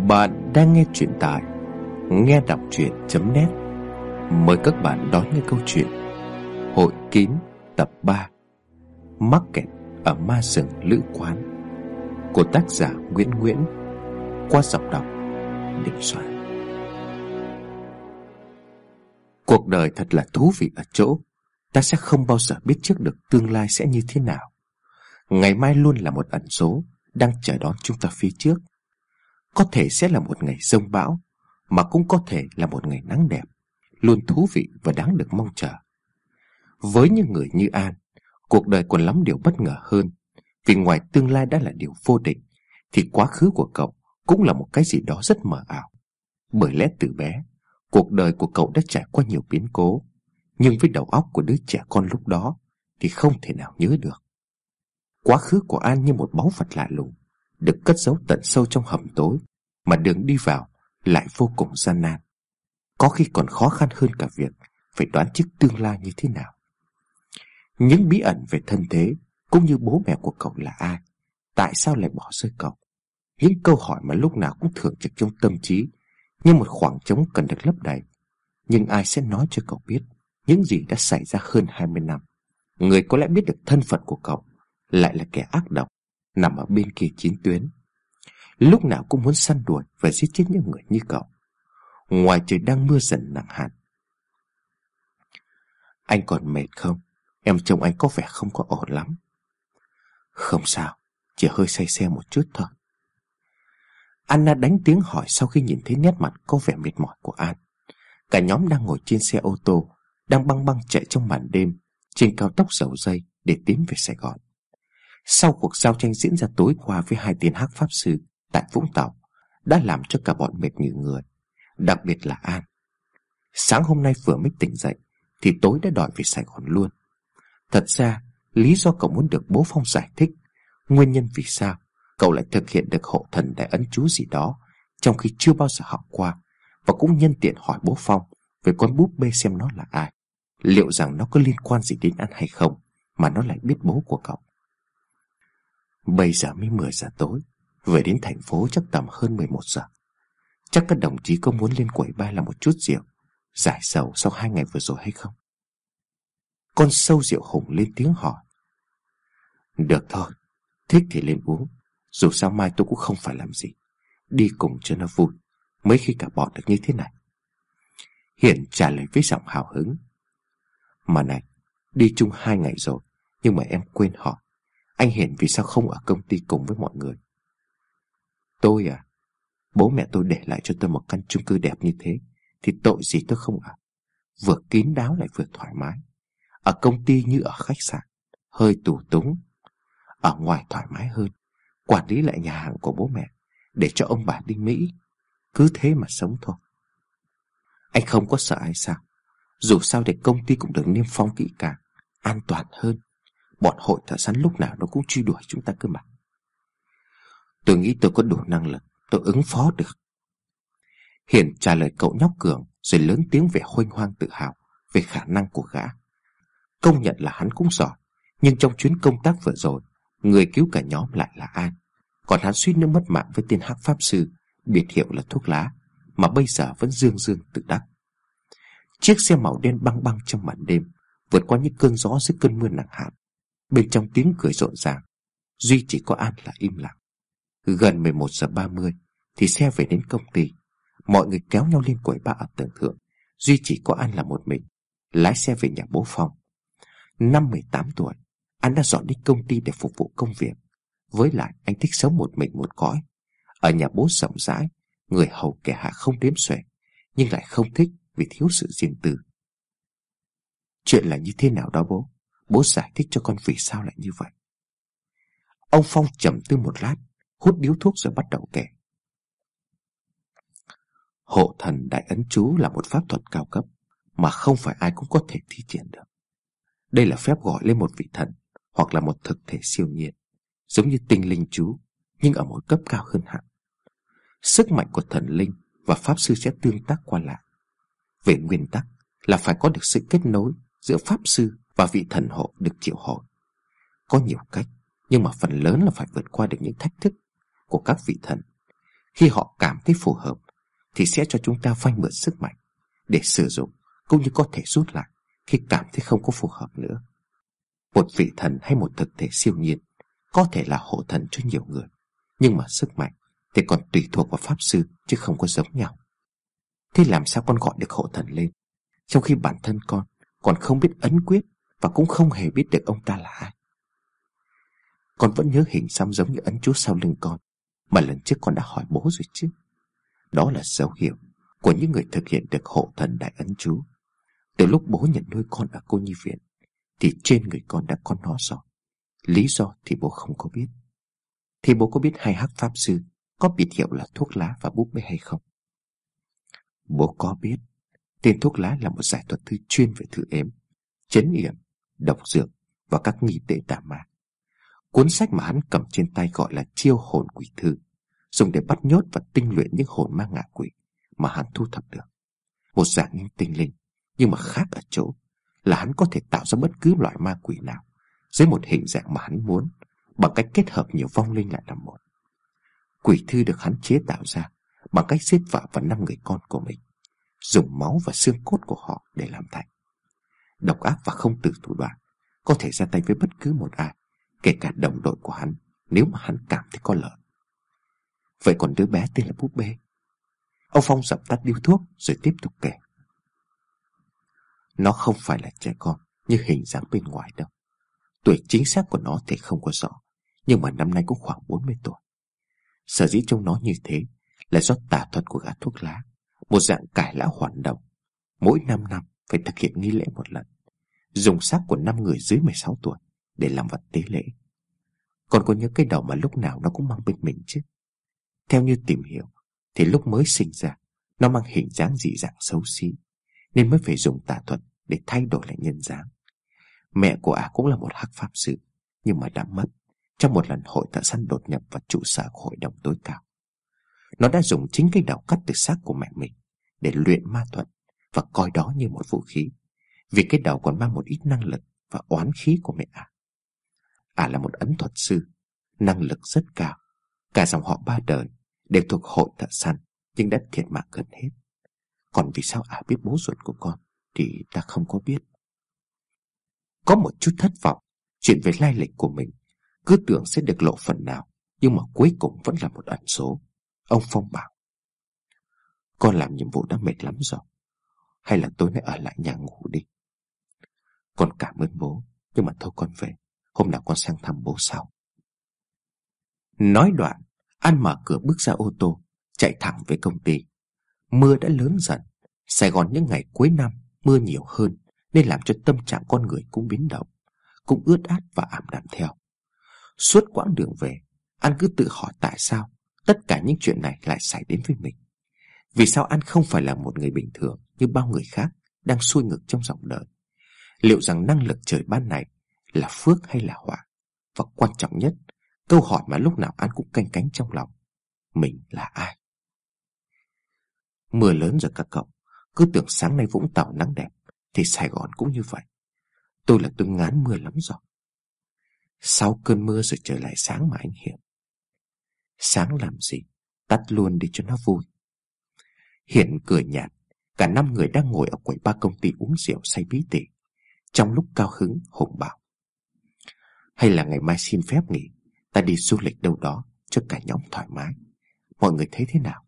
Bạn đang nghe chuyện tại nghe đọc truyện.net Mời các bạn đón nghe câu chuyện Hội kín tập 3 Mắc kẹt ở ma rừng lữ quán, Của tác giả Nguyễn Nguyễn, Qua giọng đọc Định Soạn. Cuộc đời thật là thú vị ở chỗ, Ta sẽ không bao giờ biết trước được tương lai sẽ như thế nào. Ngày mai luôn là một ẩn số Đang chờ đón chúng ta phía trước có thể sẽ là một ngày rông bão, Mà cũng có thể là một ngày nắng đẹp, Luôn thú vị và đáng được mong chờ. Với những người như An, Cuộc đời còn lắm điều bất ngờ hơn, Vì ngoài tương lai đã là điều vô định, Thì quá khứ của cậu Cũng là một cái gì đó rất mờ ảo. Bởi lẽ từ bé, Cuộc đời của cậu đã trải qua nhiều biến cố, Nhưng với đầu óc của đứa trẻ con lúc đó Thì không thể nào nhớ được. Quá khứ của An như một báu vật lạ lùng được cất giấu tận sâu trong hầm tối mà đường đi vào lại vô cùng gian nan. Có khi còn khó khăn hơn cả việc phải đoán trước tương lai như thế nào. Những bí ẩn về thân thế cũng như bố mẹ của cậu là ai, tại sao lại bỏ rơi cậu. Những câu hỏi mà lúc nào cũng thường trực trong tâm trí như một khoảng trống cần được lấp đầy. Nhưng ai sẽ nói cho cậu biết những gì đã xảy ra hơn 20 năm. Người có lẽ biết được thân phận của cậu lại là kẻ ác độc nằm ở bên kia chiến tuyến. Lúc nào cũng muốn săn đuổi và giết chết những người như cậu. Ngoài trời đang mưa dần nặng hạt. Anh còn mệt không? Em trông anh có vẻ không có ổn lắm. Không sao, chỉ hơi say xe một chút thôi. Anna đánh tiếng hỏi sau khi nhìn thấy nét mặt có vẻ mệt mỏi của An. Cả nhóm đang ngồi trên xe ô tô, đang băng băng chạy trong màn đêm, trên cao tốc dầu dây để tiến về Sài Gòn. Sau cuộc giao tranh diễn ra tối qua với hai tên hắc pháp sư tại Vũng Tàu đã làm cho cả bọn mệt như người, đặc biệt là An. Sáng hôm nay vừa mới tỉnh dậy thì tối đã đòi về Sài Gòn luôn. Thật ra, lý do cậu muốn được bố Phong giải thích nguyên nhân vì sao cậu lại thực hiện được hộ thần đại ấn chú gì đó trong khi chưa bao giờ học qua và cũng nhân tiện hỏi bố Phong về con búp bê xem nó là ai. Liệu rằng nó có liên quan gì đến An hay không mà nó lại biết bố của cậu. Bây giờ mới 10 giờ tối, Về đến thành phố chắc tầm hơn 11 giờ. Chắc các đồng chí có muốn lên quẩy ba làm một chút rượu, Giải sầu sau hai ngày vừa rồi hay không? Con sâu rượu hùng lên tiếng hỏi. Được thôi, Thích thì lên uống, Dù sao mai tôi cũng không phải làm gì. Đi cùng cho nó vui, Mấy khi cả bọn được như thế này. Hiển trả lời với giọng hào hứng. Mà này, Đi chung hai ngày rồi, Nhưng mà em quên hỏi anh Hiển vì sao không ở công ty cùng với mọi người? Tôi à Bố mẹ tôi để lại cho tôi một căn chung cư đẹp như thế, Thì tội gì tôi không ở? Vừa kín đáo lại vừa thoải mái. Ở công ty như ở khách sạn, Hơi tù túng. Ở ngoài thoải mái hơn, Quản lý lại nhà hàng của bố mẹ, Để cho ông bà đi Mỹ. Cứ thế mà sống thôi. Anh không có sợ ai sao? Dù sao để công ty cũng được niêm phong kỹ càng, An toàn hơn. Bọn hội thợ săn lúc nào nó cũng truy đuổi chúng ta cơ mà. Tôi nghĩ tôi có đủ năng lực, Tôi ứng phó được. Hiển trả lời cậu nhóc cường, Rồi lớn tiếng về hoanh hoang tự hào Về khả năng của gã. Công nhận là hắn cũng giỏi, Nhưng trong chuyến công tác vừa rồi, Người cứu cả nhóm lại là An Còn hắn suýt nữa mất mạng với tên hắc pháp sư, Biệt hiệu là thuốc lá, Mà bây giờ vẫn dương dương tự đắc. Chiếc xe màu đen băng băng trong màn đêm, Vượt qua những cơn gió dưới cơn mưa nặng hạt Bên trong tiếng cười rộn ràng, Duy chỉ có An là im lặng. Gần 11 giờ 30 Thì xe về đến công ty. Mọi người kéo nhau lên quầy ba ở tầng thượng. Duy chỉ có An là một mình, Lái xe về nhà bố Phong. Năm 18 tuổi, An đã dọn đi công ty để phục vụ công việc. Với lại, anh thích sống một mình một cõi. Ở nhà bố rộng rãi, Người hầu kẻ hạ không đếm xuể, Nhưng lại không thích vì thiếu sự riêng tư. Chuyện là như thế nào đó bố? Bố giải thích cho con vì sao lại như vậy. Ông Phong trầm tư một lát, Hút điếu thuốc rồi bắt đầu kể. Hộ thần đại ấn chú là một pháp thuật cao cấp Mà không phải ai cũng có thể thi triển được. Đây là phép gọi lên một vị thần Hoặc là một thực thể siêu nhiên, Giống như tinh linh chú, Nhưng ở một cấp cao hơn hẳn. Sức mạnh của thần linh Và pháp sư sẽ tương tác qua lại. Về nguyên tắc là phải có được sự kết nối Giữa pháp sư và vị thần hộ được triệu hồi. Có nhiều cách, nhưng mà phần lớn là phải vượt qua được những thách thức của các vị thần. Khi họ cảm thấy phù hợp Thì sẽ cho chúng ta vay mượn sức mạnh Để sử dụng Cũng như có thể rút lại Khi cảm thấy không có phù hợp nữa Một vị thần hay một thực thể siêu nhiên Có thể là hộ thần cho nhiều người Nhưng mà sức mạnh Thì còn tùy thuộc vào pháp sư Chứ không có giống nhau Thế làm sao con gọi được hộ thần lên Trong khi bản thân con Còn không biết ấn quyết và cũng không hề biết được ông ta là ai. Con vẫn nhớ hình xăm giống như ấn chú sau lưng con Mà lần trước con đã hỏi bố rồi chứ. Đó là dấu hiệu Của những người thực hiện được hộ thần đại ấn chú Từ lúc bố nhận nuôi con ở cô nhi viện Thì trên người con đã có nó rồi. Lý do thì bố không có biết. Thì bố có biết hai hắc pháp sư Có biệt hiệu là thuốc lá và búp bê hay không? Bố có biết Tên thuốc lá là một giải thuật thư chuyên về thư ếm Chấn yểm, độc dược Và các nghi tệ tà ma. Cuốn sách mà hắn cầm trên tay gọi là chiêu hồn quỷ thư Dùng để bắt nhốt và tinh luyện những hồn ma ngạ quỷ Mà hắn thu thập được. Một dạng những tinh linh Nhưng mà khác ở chỗ Là hắn có thể tạo ra bất cứ loại ma quỷ nào Dưới một hình dạng mà hắn muốn Bằng cách kết hợp nhiều vong linh lại làm một. Quỷ thư được hắn chế tạo ra bằng cách giết vợ và năm người con của mình, dùng máu và xương cốt của họ để làm thành. Độc ác và không từ thủ đoạn, có thể ra tay với bất cứ một ai, kể cả đồng đội của hắn, nếu mà hắn cảm thấy có lợi. Vậy còn đứa bé tên là búp bê. Ông Phong dập tắt điếu thuốc rồi tiếp tục kể. Nó không phải là trẻ con như hình dáng bên ngoài đâu. Tuổi chính xác của nó thì không có rõ, nhưng mà năm nay cũng khoảng 40 tuổi. Sở dĩ trông nó như thế là do tà thuật của gã thuốc lá, một dạng cải lão hoàn động. Mỗi 5 năm phải thực hiện nghi lễ một lần, dùng xác của năm người dưới 16 tuổi để làm vật tế lễ. Còn có những cái đầu mà lúc nào nó cũng mang bên mình chứ? Theo như tìm hiểu, thì lúc mới sinh ra, nó mang hình dáng dị dạng xấu xí, nên mới phải dùng tà thuật để thay đổi lại nhân dáng. Mẹ của ả cũng là một hắc pháp sư, nhưng mà đã mất trong một lần hội thợ săn đột nhập vào trụ sở của hội đồng tối cao. Nó đã dùng chính cái đầu cắt từ xác của mẹ mình Để luyện ma thuật Và coi đó như một vũ khí vì cái đầu còn mang một ít năng lực Và oán khí của mẹ ả Ả là một ấn thuật sư, Năng lực rất cao. Cả dòng họ ba đời Đều thuộc hội thợ săn, Nhưng đã thiệt mạng gần hết. Còn vì sao ả biết bố ruột của con Thì ta không có biết. Có một chút thất vọng, Chuyện về lai lịch của mình Cứ tưởng sẽ được lộ phần nào, Nhưng mà cuối cùng vẫn là một ẩn số. Ông Phong bảo, Con làm nhiệm vụ đã mệt lắm rồi, Hay là tối nay ở lại nhà ngủ đi. Con cảm ơn bố, Nhưng mà thôi con về. Hôm nào con sang thăm bố sau. Nói đoạn, An mở cửa bước ra ô tô, Chạy thẳng về công ty. Mưa đã lớn dần. Sài Gòn những ngày cuối năm, Mưa nhiều hơn, Nên làm cho tâm trạng con người cũng biến động, Cũng ướt át và ảm đạm theo. Suốt quãng đường về, An cứ tự hỏi tại sao Tất cả những chuyện này lại xảy đến với mình. Vì sao an không phải là một người bình thường Như bao người khác Đang xuôi ngược trong dòng đời? Liệu rằng năng lực trời ban này Là phước hay là họa? Và quan trọng nhất, Câu hỏi mà lúc nào anh cũng canh cánh trong lòng, Mình là ai? Mưa lớn rồi các cậu, Cứ tưởng sáng nay Vũng Tàu nắng đẹp, Thì Sài Gòn cũng như vậy. Tôi là tôi ngán mưa lắm rồi. Sau cơn mưa rồi trời lại sáng mà anh hiểu. Sáng làm gì? Tắt luôn đi cho nó vui. Hiển cười nhạt Cả năm người đang ngồi ở quầy ba công ty uống rượu say bí tỉ. Trong lúc cao hứng, Hùng bảo Hay là ngày mai xin phép nghỉ, Ta đi du lịch đâu đó cho cả nhóm thoải mái. Mọi người thấy thế nào?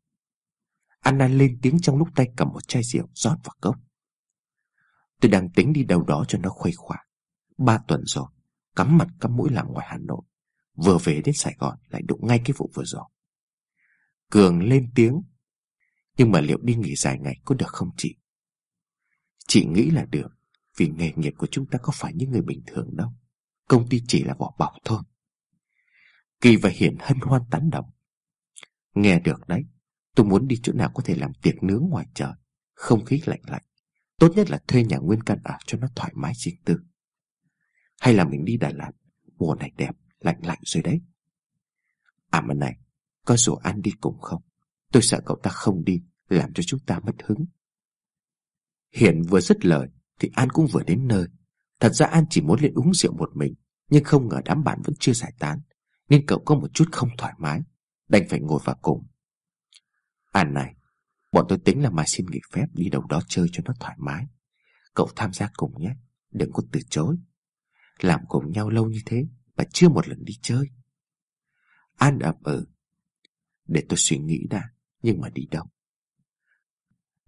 Anna lên tiếng trong lúc tay cầm một chai rượu rót vào cốc. Tôi đang tính đi đâu đó cho nó khuây khỏa. Ba tuần rồi, Cắm mặt cắm mũi làm ngoài Hà Nội. Vừa về đến Sài Gòn lại đụng ngay cái vụ vừa rồi. Cường lên tiếng, Nhưng mà liệu đi nghỉ dài ngày có được không chị? Chị nghĩ là được. Vì nghề nghiệp của chúng ta có phải những người bình thường đâu Công ty chỉ là vỏ bọc thôi Kỳ và Hiển hân hoan tán động Nghe được đấy Tôi muốn đi chỗ nào có thể làm tiệc nướng ngoài trời Không khí lạnh lạnh Tốt nhất là thuê nhà nguyên căn ở cho nó thoải mái riêng tư Hay là mình đi Đà Lạt Mùa này đẹp lạnh lạnh rồi đấy. À mà này, có rủ An đi cùng không? Tôi sợ cậu ta không đi, làm cho chúng ta mất hứng. Hiển vừa dứt lời, thì An cũng vừa đến nơi. Thật ra An chỉ muốn lên uống rượu một mình, nhưng không ngờ đám bạn vẫn chưa giải tán, nên cậu có một chút không thoải mái, đành phải ngồi vào cùng. An này Bọn tôi tính là mai xin nghỉ phép đi đâu đó chơi cho nó thoải mái. Cậu tham gia cùng nhé Đừng có từ chối. Làm cùng nhau lâu như thế Mà chưa một lần đi chơi. An ậm ừ. Để tôi suy nghĩ đã Nhưng mà đi đâu?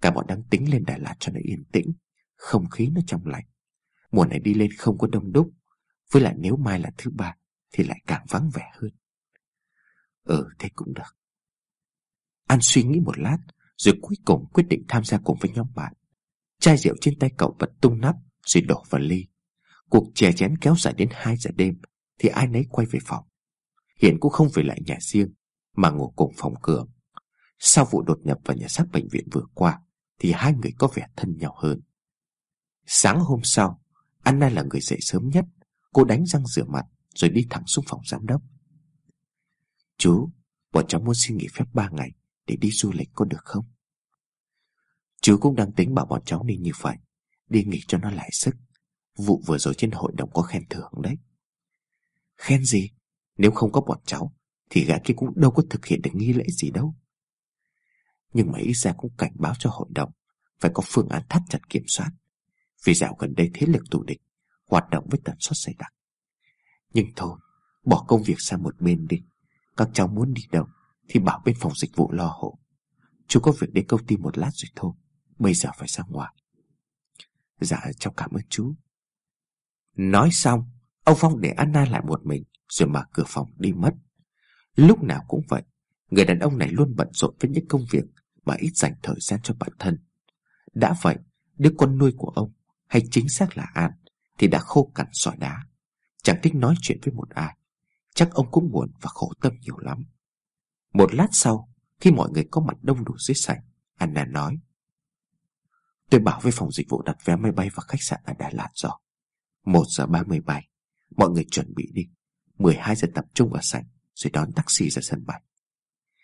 Cả bọn đang tính lên Đà Lạt cho nó yên tĩnh. Không khí nó trong lành. Mùa này đi lên không có đông đúc, Với lại nếu mai là thứ ba Thì lại càng vắng vẻ hơn. Ừ thế cũng được. An suy nghĩ một lát, Rồi cuối cùng quyết định tham gia cùng với nhóm bạn. Chai rượu trên tay cậu bật tung nắp, Rồi đổ vào ly. Cuộc chè chén kéo dài đến 2 giờ đêm, Thì ai nấy quay về phòng. Hiện cũng không về lại nhà riêng, Mà ngủ cùng phòng cường Sau vụ đột nhập vào nhà xác bệnh viện vừa qua, Thì hai người có vẻ thân nhau hơn. Sáng hôm sau, Anna là người dậy sớm nhất. Cô đánh răng rửa mặt, Rồi đi thẳng xuống phòng giám đốc. Chú, Bọn cháu muốn xin nghỉ phép 3 ngày Để đi du lịch có được không? Chú cũng đang tính bảo bọn cháu đi như vậy, Đi nghỉ cho nó lại sức. Vụ vừa rồi trên hội đồng có khen thưởng đấy. Khen gì? Nếu không có bọn cháu, Thì gã kia cũng đâu có thực hiện được nghi lễ gì đâu. Nhưng mà ít ra cũng cảnh báo cho hội đồng, Phải có phương án thắt chặt kiểm soát. Vì dạo gần đây thế lực tù địch Hoạt động với tần suất dày đặc. Nhưng thôi, Bỏ công việc sang một bên đi. Các cháu muốn đi đâu Thì bảo bên phòng dịch vụ lo hộ. Chú có việc đến công ty một lát rồi thôi, Bây giờ phải ra ngoài. Dạ cháu cảm ơn chú. Nói xong, Ông Phong để Anna lại một mình Rồi mở cửa phòng đi mất. Lúc nào cũng vậy, Người đàn ông này luôn bận rộn với những công việc Mà ít dành thời gian cho bản thân. Đã vậy, Đứa con nuôi của ông hay chính xác là An, Thì đã khô cằn sỏi đá. Chẳng thích nói chuyện với một ai. Chắc ông cũng buồn và khổ tâm nhiều lắm. Một lát sau, Khi mọi người có mặt đông đủ dưới sảnh, Anna nói, Tôi bảo với phòng dịch vụ đặt vé máy bay và khách sạn ở Đà Lạt rồi. 1 giờ 30 bay Mọi người chuẩn bị đi. 12 giờ tập trung ở sảnh, Rồi đón taxi ra sân bay.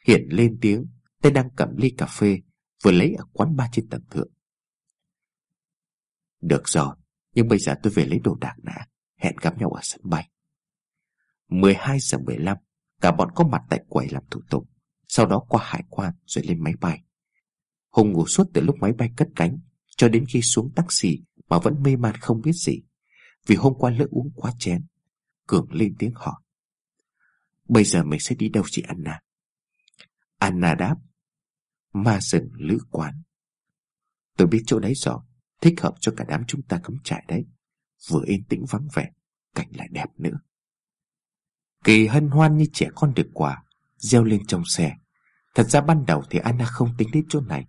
Hiển lên tiếng, Tên đang cầm ly cà phê, Vừa lấy ở quán ba trên tầng thượng. Được rồi, Nhưng bây giờ tôi về lấy đồ đạc đã. Hẹn gặp nhau ở sân bay. 12 giờ 15 Cả bọn có mặt tại quầy làm thủ tục. Sau đó qua hải quan rồi lên máy bay. Hùng ngủ suốt từ lúc máy bay cất cánh Cho đến khi xuống taxi Mà vẫn mê man không biết gì. Vì hôm qua lỡ uống quá chén, Cường lên tiếng hỏi. Bây giờ mình sẽ đi đâu chị Anna? Anna đáp. Ma rừng lữ quán. Tôi biết chỗ đấy rồi. Thích hợp cho cả đám chúng ta cắm trại đấy. Vừa yên tĩnh vắng vẻ, Cảnh lại đẹp nữa. Kỳ hân hoan như trẻ con được quà Gieo lên trong xe. Thật ra ban đầu thì Anna không tính đến chỗ này,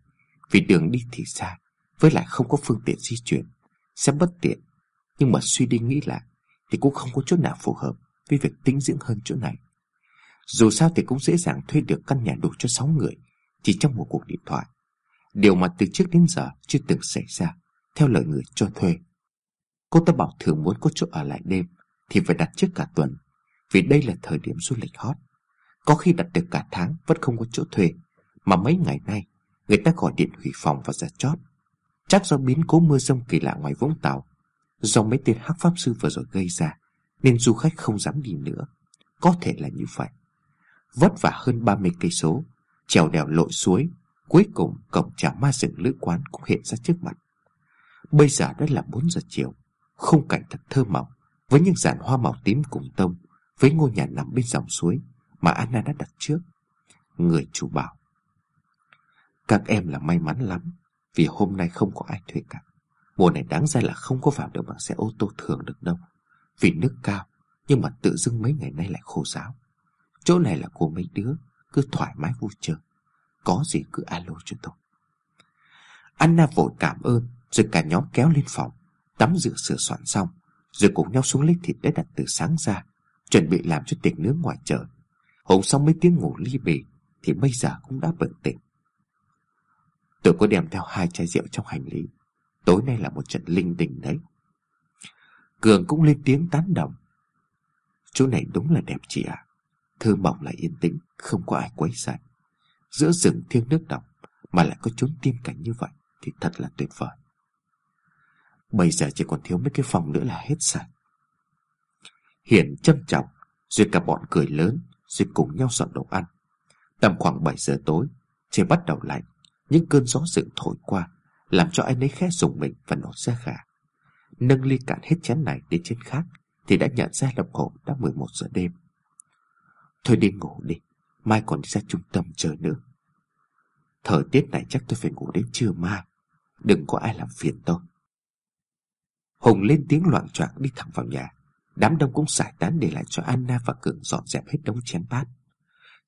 Vì đường đi thì xa, Với lại không có phương tiện di chuyển, Sẽ bất tiện. Nhưng mà suy đi nghĩ lại, Thì cũng không có chỗ nào phù hợp Với việc tính dưỡng hơn chỗ này. Dù sao thì cũng dễ dàng thuê được căn nhà đủ cho 6 người Chỉ trong một cuộc điện thoại. Điều mà từ trước đến giờ chưa từng xảy ra. Theo lời người cho thuê. Cô ta bảo thường muốn có chỗ ở lại đêm Thì phải đặt trước cả tuần, Vì đây là thời điểm du lịch hot. Có khi đặt được cả tháng Vẫn không có chỗ thuê, Mà mấy ngày nay Người ta gọi điện hủy phòng và giả chót. Chắc do biến cố mưa rông kỳ lạ ngoài Vũng Tàu, Do mấy tên hắc pháp sư vừa rồi gây ra, Nên du khách không dám đi nữa. Có thể là như vậy. Vất vả hơn 30 cây số, Trèo đèo lội suối, Cuối cùng cổng chào ma rừng lữ quán cũng hiện ra trước mặt. Bây giờ đã là 4 giờ chiều, Khung cảnh thật thơ mộng, Với những dàn hoa màu tím cùng tông, Với ngôi nhà nằm bên dòng suối Mà Anna đã đặt trước. Người chủ bảo, Các em là may mắn lắm, Vì hôm nay không có ai thuê cả. Mùa này đáng ra là không có vào được bằng xe ô tô thường được đâu, Vì nước cao, Nhưng mà tự dưng mấy ngày nay lại khô giáo. Chỗ này là của mấy đứa, Cứ thoải mái vui chơi. Có gì cứ alo cho tôi. Anna vội cảm ơn rồi cả nhóm kéo lên phòng, Tắm rửa sửa soạn xong, Rồi cùng nhau xuống lấy thịt đã đặt từ sáng ra, Chuẩn bị làm cho tiệc nướng ngoài trời. Hùng xong mấy tiếng ngủ ly bì Thì bây giờ cũng đã bừng tỉnh. Tôi có đem theo hai chai rượu trong hành lý. Tối nay là một trận linh đình đấy. Cường cũng lên tiếng tán đồng. Chỗ này đúng là đẹp chị ạ. Thơ mộng lại yên tĩnh, Không có ai quấy rầy. Giữa rừng thiêng nước động Mà lại có chốn tim cảnh như vậy Thì thật là tuyệt vời. Bây giờ chỉ còn thiếu mấy cái phòng nữa là hết sạch. Hiển châm trọng duyệt cả bọn cười lớn, Rồi cùng nhau dọn đồ ăn. Tầm khoảng 7 giờ tối, Trời bắt đầu lạnh, Những cơn gió dựng thổi qua, Làm cho anh ấy khẽ dùng mình và nổ ra gà. Nâng ly cạn hết chén này đến chén khác, Thì đã nhận ra đồng hồ đã 11 giờ đêm. Thôi đi ngủ đi, Mai còn đi ra trung tâm chờ nữa. Thời tiết này chắc tôi phải ngủ đến trưa mai, Đừng có ai làm phiền tôi. Hùng lên tiếng loạn choạng đi thẳng vào nhà. Đám đông cũng giải tán để lại cho Anna và Cường dọn dẹp hết đống chén bát.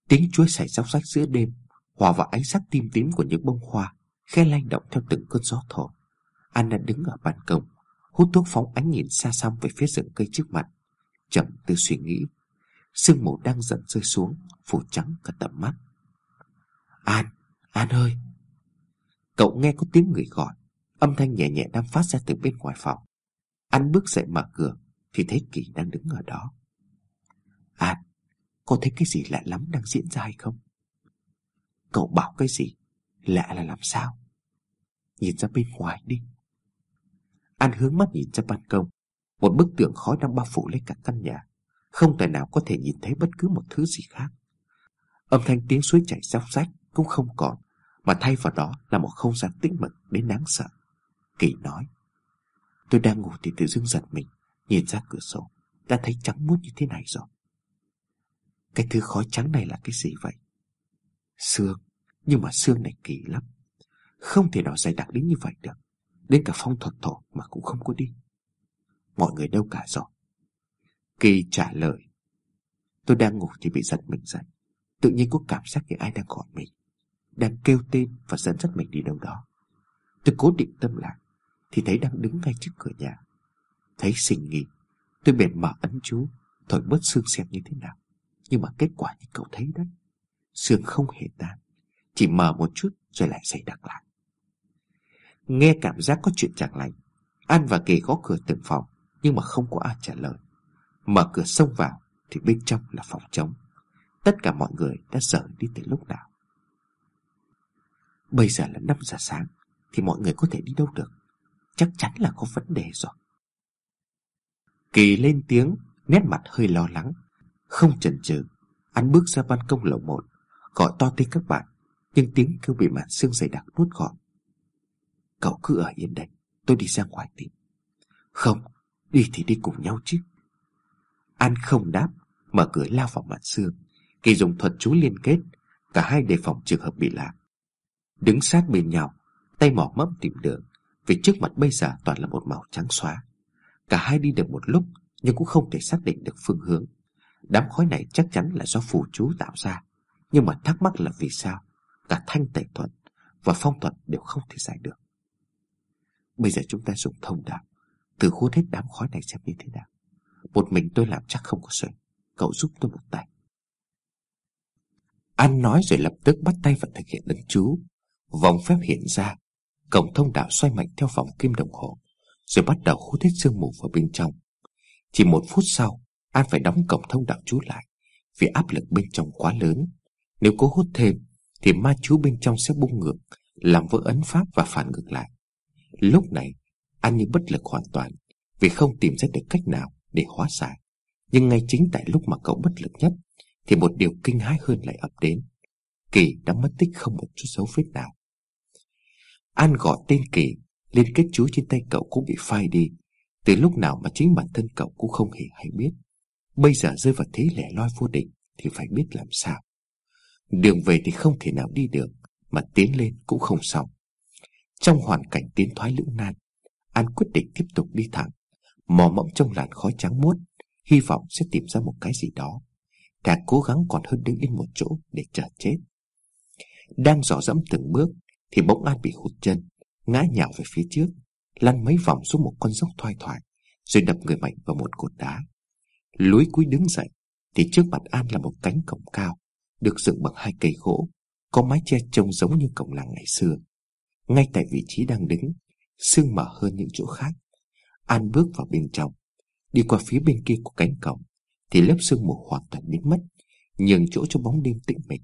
Tiếng chuối xảy róc rách giữa đêm Hòa vào ánh sắc tim tím của những bông hoa Khe lay động theo từng cơn gió thổi. Anna đứng ở ban công Hút thuốc phóng ánh nhìn xa xăm về phía rừng cây trước mặt Chậm tư suy nghĩ. Sương mù đang dần rơi xuống Phủ trắng cả tầm mắt. An, An ơi! Cậu nghe có tiếng người gọi Âm thanh nhẹ nhẹ đang phát ra từ bên ngoài phòng. An bước dậy mở cửa, Thì thấy Kỳ đang đứng ở đó. An, Cô thấy cái gì lạ lắm đang diễn ra hay không? Cậu bảo cái gì? Lạ là làm sao? Nhìn ra bên ngoài đi. An hướng mắt nhìn ra ban công. Một bức tường khói đang bao phủ lấy cả căn nhà. Không thể nào có thể nhìn thấy bất cứ một thứ gì khác. Âm thanh tiếng suối chảy róc rách Cũng không còn, Mà thay vào đó là một không gian tĩnh mịch đến đáng sợ. Kỳ nói Tôi đang ngủ thì tự dưng giật mình, Nhìn ra cửa sổ, Đã thấy trắng muốt như thế này rồi. Cái thứ khói trắng này là cái gì vậy? Sương Nhưng mà sương này kỳ lắm. Không thể nào dày đặc đến như vậy được. Đến cả phong thuật thổ mà cũng không có đi. Mọi người đâu cả rồi. Kỳ trả lời. Tôi đang ngủ thì bị giật mình dậy. Tự nhiên có cảm giác như ai đang gọi mình. Đang kêu tên và dẫn dắt mình đi đâu đó. Tôi cố định tâm lại. Thì thấy đang đứng ngay trước cửa nhà. Thấy sinh nghi. Tôi bèn mở ấn chú, Thổi bớt xương xem như thế nào. Nhưng mà kết quả như cậu thấy đấy. Xương không hề tan, Chỉ mở một chút rồi lại dày đặc lại. Nghe cảm giác có chuyện chẳng lành, An và Kỳ gõ cửa từng phòng, Nhưng mà không có ai trả lời. Mở cửa xông vào Thì bên trong là phòng trống. Tất cả mọi người đã rời đi từ lúc nào. Bây giờ là 5 giờ sáng, Thì mọi người có thể đi đâu được? Chắc chắn là có vấn đề rồi. Kỳ lên tiếng, Nét mặt hơi lo lắng. Không chần chừ Anh bước ra ban công lầu một, Gọi to tên các bạn, Nhưng tiếng kêu bị màn xương dày đặc nuốt gọn. Cậu cứ ở yên đây, Tôi đi ra ngoài tìm. Không, Đi thì đi cùng nhau chứ. An không đáp, Mở cửa lao vào màn xương. Kỳ dùng thuật chú liên kết, Cả hai đề phòng trường hợp bị lạc. Đứng sát bên nhau, Tay mỏ mẫm tìm đường vì trước mặt bây giờ toàn là một màu trắng xóa. Cả hai đi được một lúc, Nhưng cũng không thể xác định được phương hướng. Đám khói này chắc chắn là do phù chú tạo ra. Nhưng mà thắc mắc là vì sao? Cả thanh tẩy thuật Và phong thuật đều không thể giải được. Bây giờ chúng ta dùng thông đạo. Từ hút hết đám khói này xem như thế nào. Một mình tôi làm chắc không có xuể Cậu giúp tôi một tay. An nói rồi lập tức bắt tay và thực hiện ấn chú. Vòng phép hiện ra. Cổng thông đạo xoay mạnh theo vòng kim đồng hồ, Rồi bắt đầu hút hết sương mù vào bên trong. Chỉ một phút sau, An phải đóng cổng thông đạo chú lại, Vì áp lực bên trong quá lớn. Nếu cố hút thêm, Thì ma chú bên trong sẽ bung ngược, Làm vỡ ấn pháp và phản ngược lại. Lúc này, An như bất lực hoàn toàn, Vì không tìm ra được cách nào để hóa giải. Nhưng ngay chính tại lúc mà cậu bất lực nhất, Thì một điều kinh hãi hơn lại ập đến. Kỳ đã mất tích không một chút dấu vết nào. An gọi tên Kỳ Liên kết chú trên tay cậu cũng bị phai đi. Từ lúc nào mà chính bản thân cậu cũng không hề hay biết. Bây giờ rơi vào thế lẻ loi vô định Thì phải biết làm sao. Đường về thì không thể nào đi được, Mà tiến lên cũng không xong. Trong hoàn cảnh tiến thoái lưỡng nan, An quyết định tiếp tục đi thẳng, Mò mẫm trong làn khói trắng muốt, Hy vọng sẽ tìm ra một cái gì đó. Thà cố gắng còn hơn đứng yên một chỗ Để chờ chết. Đang dò dẫm từng bước thì bỗng An bị hụt chân, Ngã nhào về phía trước, Lăn mấy vòng xuống một con dốc thoai thoải, Rồi đập người mạnh vào một cột đá. Lúi cúi đứng dậy Thì trước mặt An là một cánh cổng cao, Được dựng bằng hai cây gỗ, Có mái che trông giống như cổng làng ngày xưa. Ngay tại vị trí đang đứng, Sương mở hơn những chỗ khác. An bước vào bên trong, Đi qua phía bên kia của cánh cổng, Thì lớp sương mù hoàn toàn biến mất, Nhường chỗ cho bóng đêm tĩnh mịch.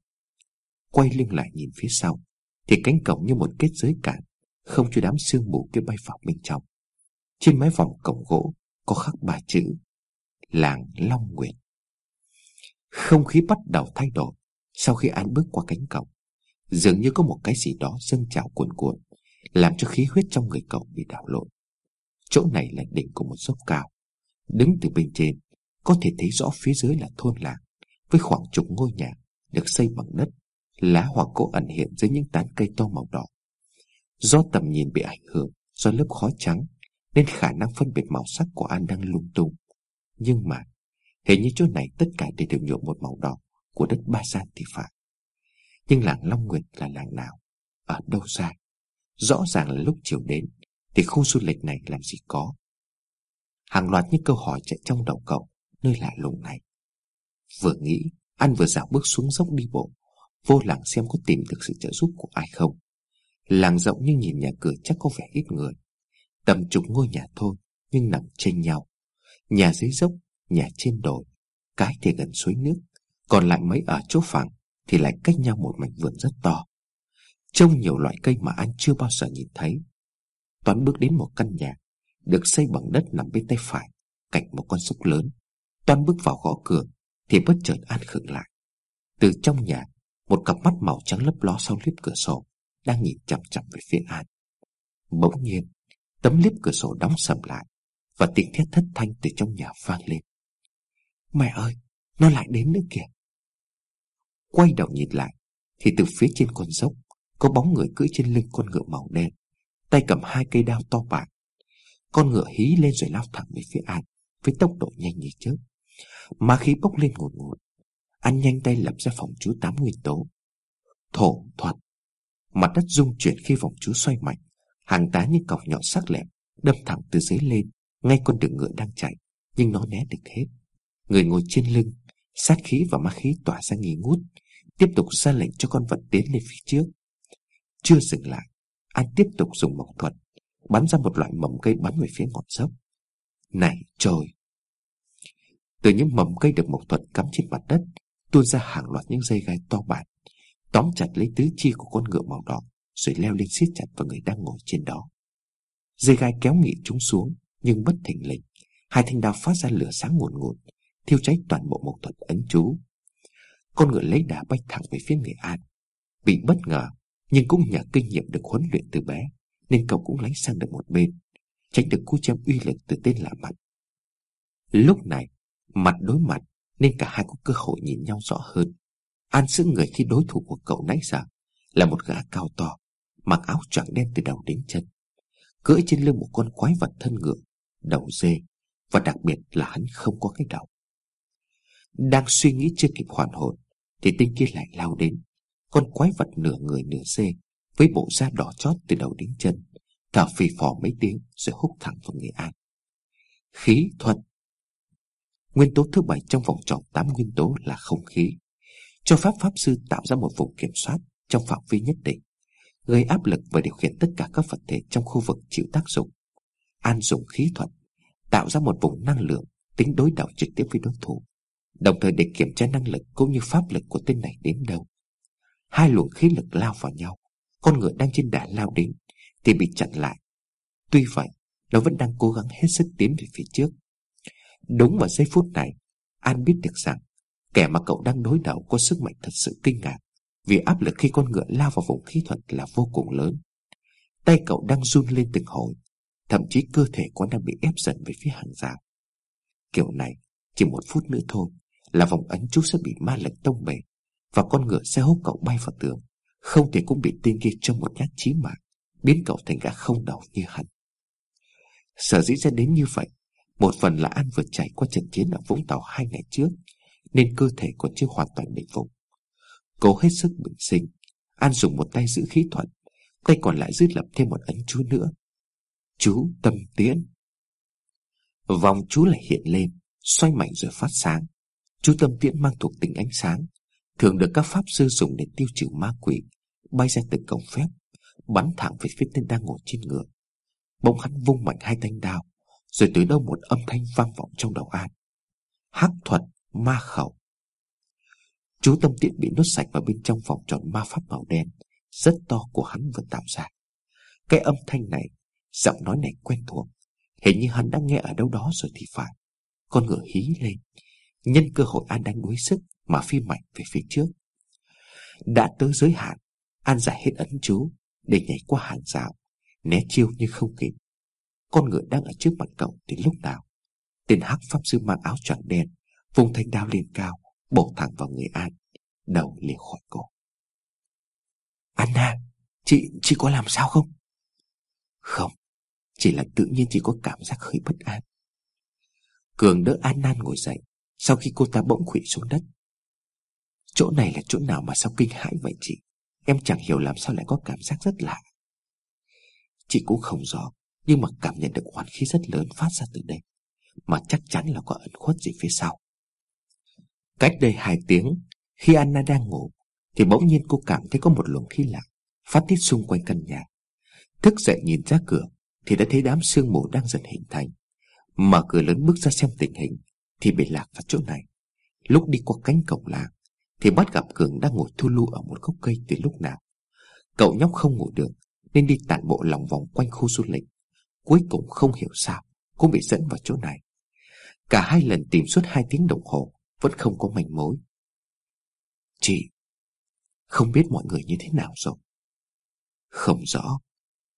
Quay lưng lại nhìn phía sau thì cánh cổng như một kết giới cản Không cho đám sương mù kia bay vào bên trong. Trên mái vòng cổng gỗ Có khắc ba chữ, Làng Long Nguyệt. Không khí bắt đầu thay đổi Sau khi An bước qua cánh cổng. Dường như có một cái gì đó dâng trào cuồn cuộn, Làm cho khí huyết trong người cậu bị đảo lộn. Chỗ này là đỉnh của một dốc cao. Đứng từ bên trên, Có thể thấy rõ phía dưới là thôn làng, Với khoảng chục ngôi nhà Được xây bằng đất. Lá hoa cổ ẩn hiện dưới những tán cây to màu đỏ. Do tầm nhìn bị ảnh hưởng, Do lớp khói trắng, Nên khả năng phân biệt màu sắc của An đang lung tung. Nhưng mà Hình như chỗ này tất cả đều đều nhuộm một màu đỏ Của đất Ba Gian thì phải. Nhưng làng Long Nguyệt là làng nào? Ở đâu ra? Rõ ràng là lúc chiều đến, Thì khu du lịch này làm gì có? Hàng loạt những câu hỏi chạy trong đầu cậu, Nơi lạ lùng này. Vừa nghĩ Anh vừa dạo bước xuống dốc đi bộ. Vô làng xem có tìm được sự trợ giúp của ai không. Làng rộng nhưng nhìn nhà cửa chắc có vẻ ít người. Tầm chục ngôi nhà thôi Nhưng nằm trên nhau. Nhà dưới dốc, nhà trên đồi Cái thì gần suối nước. Còn lại mấy ở chỗ phẳng Thì lại cách nhau một mảnh vườn rất to. Trông nhiều loại cây mà anh chưa bao giờ nhìn thấy. Toán bước đến một căn nhà Được xây bằng đất nằm bên tay phải Cạnh một con sốc lớn. Toán bước vào gõ cửa Thì bất chợt An khựng lại. Từ trong nhà một cặp mắt màu trắng lấp ló sau liếp cửa sổ, Đang nhìn chằm chằm về phía An Bỗng nhiên, Tấm liếp cửa sổ đóng sầm lại Và tiếng thét thất thanh từ trong nhà vang lên. Mẹ ơi, Nó lại đến nữa kìa. Quay đầu nhìn lại, Thì từ phía trên con dốc, Có bóng người cưỡi trên lưng con ngựa màu đen, Tay cầm hai cây đao to bản Con ngựa hí lên rồi lao thẳng về phía An Với tốc độ nhanh như chớp. Mà khí bốc lên ngột ngột anh nhanh tay lập ra phòng chú tám nguyên tố. Thổ, thuật. Mặt đất rung chuyển khi vòng chú xoay mạnh. Hàng tá những cọc nhọn sắc lẹm, Đâm thẳng từ dưới lên. Ngay con đường ngựa đang chạy, Nhưng nó né được hết. Người ngồi trên lưng, Sát khí và ma khí tỏa ra nghi ngút, Tiếp tục ra lệnh cho con vật tiến lên phía trước. Chưa dừng lại, An tiếp tục dùng mộc thuật, Bắn ra một loại mầm cây bắn về phía ngọn dốc. Này, trời! Từ những mầm cây được mộc thuật cắm trên mặt đất Tuôn ra hàng loạt những dây gai to bản, Tóm chặt lấy tứ chi của con ngựa màu đỏ, Rồi leo lên siết chặt vào người đang ngồi trên đó. Dây gai kéo nghị chúng xuống, Nhưng bất thình lình, Hai thanh đao phát ra lửa sáng ngùn ngụt, Thiêu cháy toàn bộ một thuật ấn chú. Con ngựa lấy đà bay thẳng về phía người An. Bị bất ngờ, Nhưng cũng nhờ kinh nghiệm được huấn luyện từ bé, Nên cậu cũng lánh sang được một bên, Tránh được cú chém uy lực từ tên lạ mặt Lúc này Mặt đối mặt nên cả hai có cơ hội nhìn nhau rõ hơn. An giữ người khi đối thủ của cậu nãy giờ Là một gã cao to, Mặc áo choàng đen từ đầu đến chân, Cưỡi trên lưng một con quái vật thân ngựa, Đầu dê, Và đặc biệt là hắn không có cái đầu. Đang suy nghĩ chưa kịp hoàn hồn, Thì tên kia lại lao đến. Con quái vật nửa người nửa dê, Với bộ da đỏ chót từ đầu đến chân, Thở phì phò mấy tiếng Rồi húc thẳng vào người An. Khí thuật Nguyên tố thứ bảy trong vòng tròn tám nguyên tố là không khí. Cho phép Pháp Sư tạo ra một vùng kiểm soát Trong phạm vi nhất định, Gây áp lực và điều khiển tất cả các vật thể Trong khu vực chịu tác dụng. An dùng khí thuật, Tạo ra một vùng năng lượng Tính đối đầu trực tiếp với đối thủ, Đồng thời để kiểm tra năng lực Cũng như pháp lực của tên này đến đâu. Hai luồng khí lực lao vào nhau, Con ngựa đang trên đà lao đến Thì bị chặn lại. Tuy vậy, nó vẫn đang cố gắng hết sức tiến về phía trước. Đúng vào giây phút này, An biết được rằng Kẻ mà cậu đang đối đầu có sức mạnh thật sự kinh ngạc Vì áp lực khi con ngựa lao vào vùng khí thuật là vô cùng lớn. Tay cậu đang run lên từng hồi, Thậm chí cơ thể của đang bị ép dần về phía hàng rào. Kiểu này, Chỉ một phút nữa thôi Là vòng ấn chú sẽ bị ma lực tông bể Và con ngựa sẽ hút cậu bay vào tường, Không thể cũng bị tên kia trong một nhát chí mạng, Biến cậu thành gã không đầu như hắn. Sở dĩ ra đến như vậy một phần là An vừa trải qua trận chiến ở Vũng Tàu hai ngày trước, Nên cơ thể còn chưa hoàn toàn bình phục. Cố hết sức bình sinh An dùng một tay giữ khí thuận, Tay còn lại giữ lập thêm một ấn chú nữa. Chú tâm tiễn. Vòng chú lại hiện lên, Xoay mạnh rồi phát sáng. Chú tâm tiễn mang thuộc tính ánh sáng, Thường được các pháp sư dùng để tiêu trừ ma quỷ, Bay ra từ cổng phép, Bắn thẳng về phía tên đang ngồi trên ngựa. Bỗng hắn vung mạnh hai thanh đao rồi từ đâu một âm thanh vang vọng trong đầu An Hắc thuật, ma khẩu. Chú tâm tiễn bị nuốt sạch vào bên trong vòng tròn ma pháp màu đen, Rất to của hắn vừa tạo ra. Cái âm thanh này, Giọng nói này quen thuộc. Hình như hắn đã nghe ở đâu đó rồi thì phải. Con ngựa hí lên. Nhân cơ hội An đang đuối sức Mà phi mạnh về phía trước. Đã tới giới hạn, An giải hết ấn chú, Để nhảy qua hàng rào, Né chiêu nhưng không kịp. Con người đang ở trước mặt cậu từ lúc nào? Tên hắc pháp sư mang áo choàng đen Vùng thanh đao lên cao Bổ thẳng vào người An Đầu lìa khỏi cổ. Anna Chị, chị có làm sao không? Không Chỉ là tự nhiên chị có cảm giác hơi bất an. Cường đỡ An Nan ngồi dậy Sau khi cô ta bỗng khủy xuống đất. Chỗ này là chỗ nào mà sao kinh hãi vậy chị? Em chẳng hiểu làm sao lại có cảm giác rất lạ. Chị cũng không rõ nhưng mà cảm nhận được oán khí rất lớn phát ra từ đây, Mà chắc chắn là có ẩn khuất gì phía sau. Cách đây hai tiếng, Khi Anna đang ngủ, Thì bỗng nhiên cô cảm thấy có một luồng khí lạ Phát tiết xung quanh căn nhà. Thức dậy nhìn ra cửa, Thì đã thấy đám sương mù đang dần hình thành. Mở cửa lớn bước ra xem tình hình, Thì bị lạc vào chỗ này. Lúc đi qua cánh cổng làng, Thì bắt gặp Cường đang ngồi thu lu ở một gốc cây từ lúc nào. Cậu nhóc không ngủ được, Nên đi tản bộ lòng vòng quanh khu du lịch. Cuối cùng không hiểu sao, Cũng bị dẫn vào chỗ này. Cả hai lần tìm suốt hai tiếng đồng hồ, Vẫn không có manh mối. Chị, Không biết mọi người như thế nào rồi? Không rõ.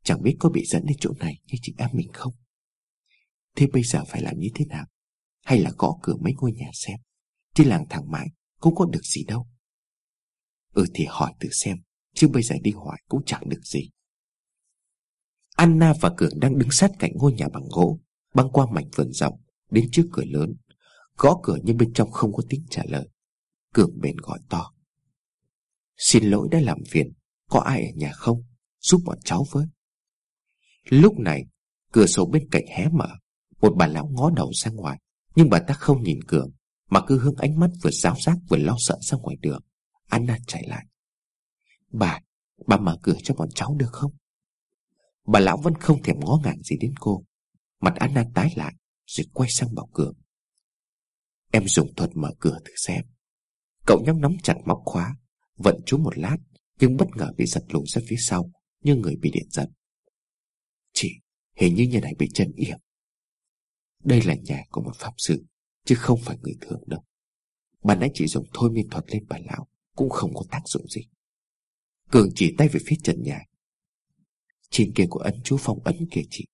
Chẳng biết có bị dẫn đến chỗ này như chị em mình không? Thế bây giờ phải làm như thế nào? Hay là gõ cửa mấy ngôi nhà xem? Chứ làng thẳng mãi Cũng có được gì đâu. Ừ thì hỏi tự xem, Chứ bây giờ đi hỏi cũng chẳng được gì. Anna và Cường đang đứng sát cạnh ngôi nhà bằng gỗ Băng qua mảnh vườn rộng Đến trước cửa lớn. Gõ cửa nhưng bên trong không có tiếng trả lời. Cường bền gọi to. Xin lỗi đã làm phiền Có ai ở nhà không? Giúp bọn cháu với. Lúc này cửa sổ bên cạnh hé mở Một bà lão ngó đầu ra ngoài Nhưng bà ta không nhìn Cường Mà cứ hướng ánh mắt vừa giáo giác vừa lo sợ ra ngoài đường. Anna chạy lại. Bà, bà mở cửa cho bọn cháu được không? Bà lão vẫn không thèm ngó ngàng gì đến cô. Mặt Anna tái lại, Rồi quay sang bảo Cường Em dùng thuật mở cửa thử xem. Cậu nhóc nắm chặt móc khóa, Vận chú một lát, Nhưng bất ngờ bị giật lùi ra phía sau, Như người bị điện giật. Chị, hình như nhà này bị chân yểm Đây là nhà của một pháp sư, Chứ không phải người thường đâu. Bà nãy chỉ dùng thôi miên thuật lên bà lão, Cũng không có tác dụng gì. Cường chỉ tay về phía trần nhà trên kia của ấn chú phong ấn kìa chị.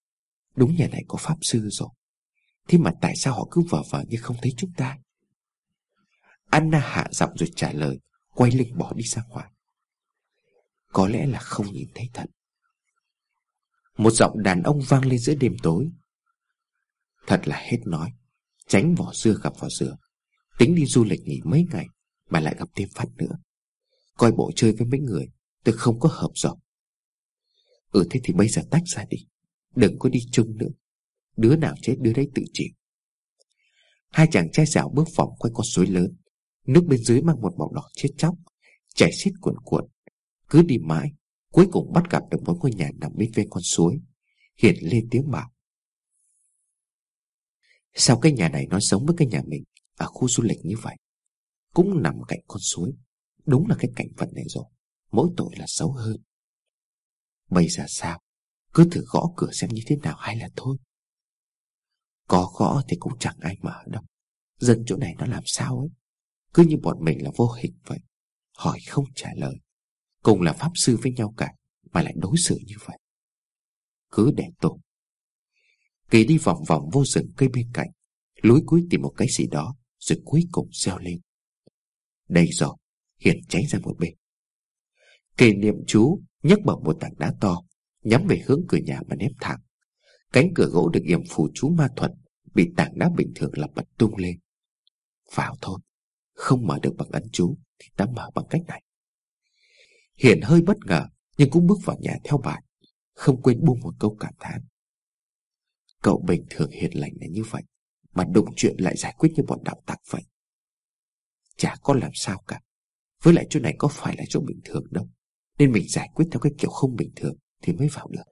Đúng nhà này có pháp sư rồi. Thế mà tại sao họ cứ vờ vờ như không thấy chúng ta? Anna hạ giọng rồi trả lời, Quay lưng bỏ đi ra ngoài. Có lẽ là không nhìn thấy thật. Một giọng đàn ông vang lên giữa đêm tối. Thật là hết nói, Tránh vỏ dưa gặp vỏ dừa. Tính đi du lịch nghỉ mấy ngày Mà lại gặp thêm phát nữa. Coi bộ chơi với mấy người, Tôi không có hợp giọng. Ừ thế thì bây giờ tách ra đi. Đừng có đi chung nữa. Đứa nào chết, đứa đấy tự chịu. Hai chàng trai dạo bước vòng quanh con suối lớn. Nước bên dưới mang một màu đỏ chết chóc. Chảy xiết cuộn cuộn. Cứ đi mãi, Cuối cùng bắt gặp được một ngôi nhà nằm bên ven con suối. Hiển lên tiếng bảo. Sao cái nhà này nó giống với cái nhà mình Ở khu du lịch như vậy? Cũng nằm cạnh con suối. Đúng là cái cảnh vật này rồi. Mỗi tội là xấu hơn. Bây giờ sao? Cứ thử gõ cửa xem như thế nào hay là thôi. Có gõ thì cũng chẳng ai mở đâu. Dân chỗ này nó làm sao ấy? Cứ như bọn mình là vô hình vậy. Hỏi không trả lời. Cùng là pháp sư với nhau cả, Mà lại đối xử như vậy. Cứ để tồn Kỳ đi vòng vòng vô rừng cây bên cạnh. Lối cuối tìm một cái gì đó, Rồi cuối cùng gieo lên. Đây rồi Hiển tránh ra một bên. Kỳ niệm chú nhấc bằng một tảng đá to, Nhắm về hướng cửa nhà mà ném thẳng. Cánh cửa gỗ được yểm phù chú ma thuật, Bị tảng đá bình thường làm bật tung lên. Vào thôi, Không mở được bằng ấn chú Thì ta mở bằng cách này. Hiển hơi bất ngờ, Nhưng cũng bước vào nhà theo bạn Không quên buông một câu cảm thán. Cậu bình thường hiền lành là như vậy, Mà đụng chuyện lại giải quyết như bọn đạo tặc vậy. Chả có làm sao cả, Với lại chỗ này có phải là chỗ bình thường đâu. Nên mình giải quyết theo cái kiểu không bình thường Thì mới vào được.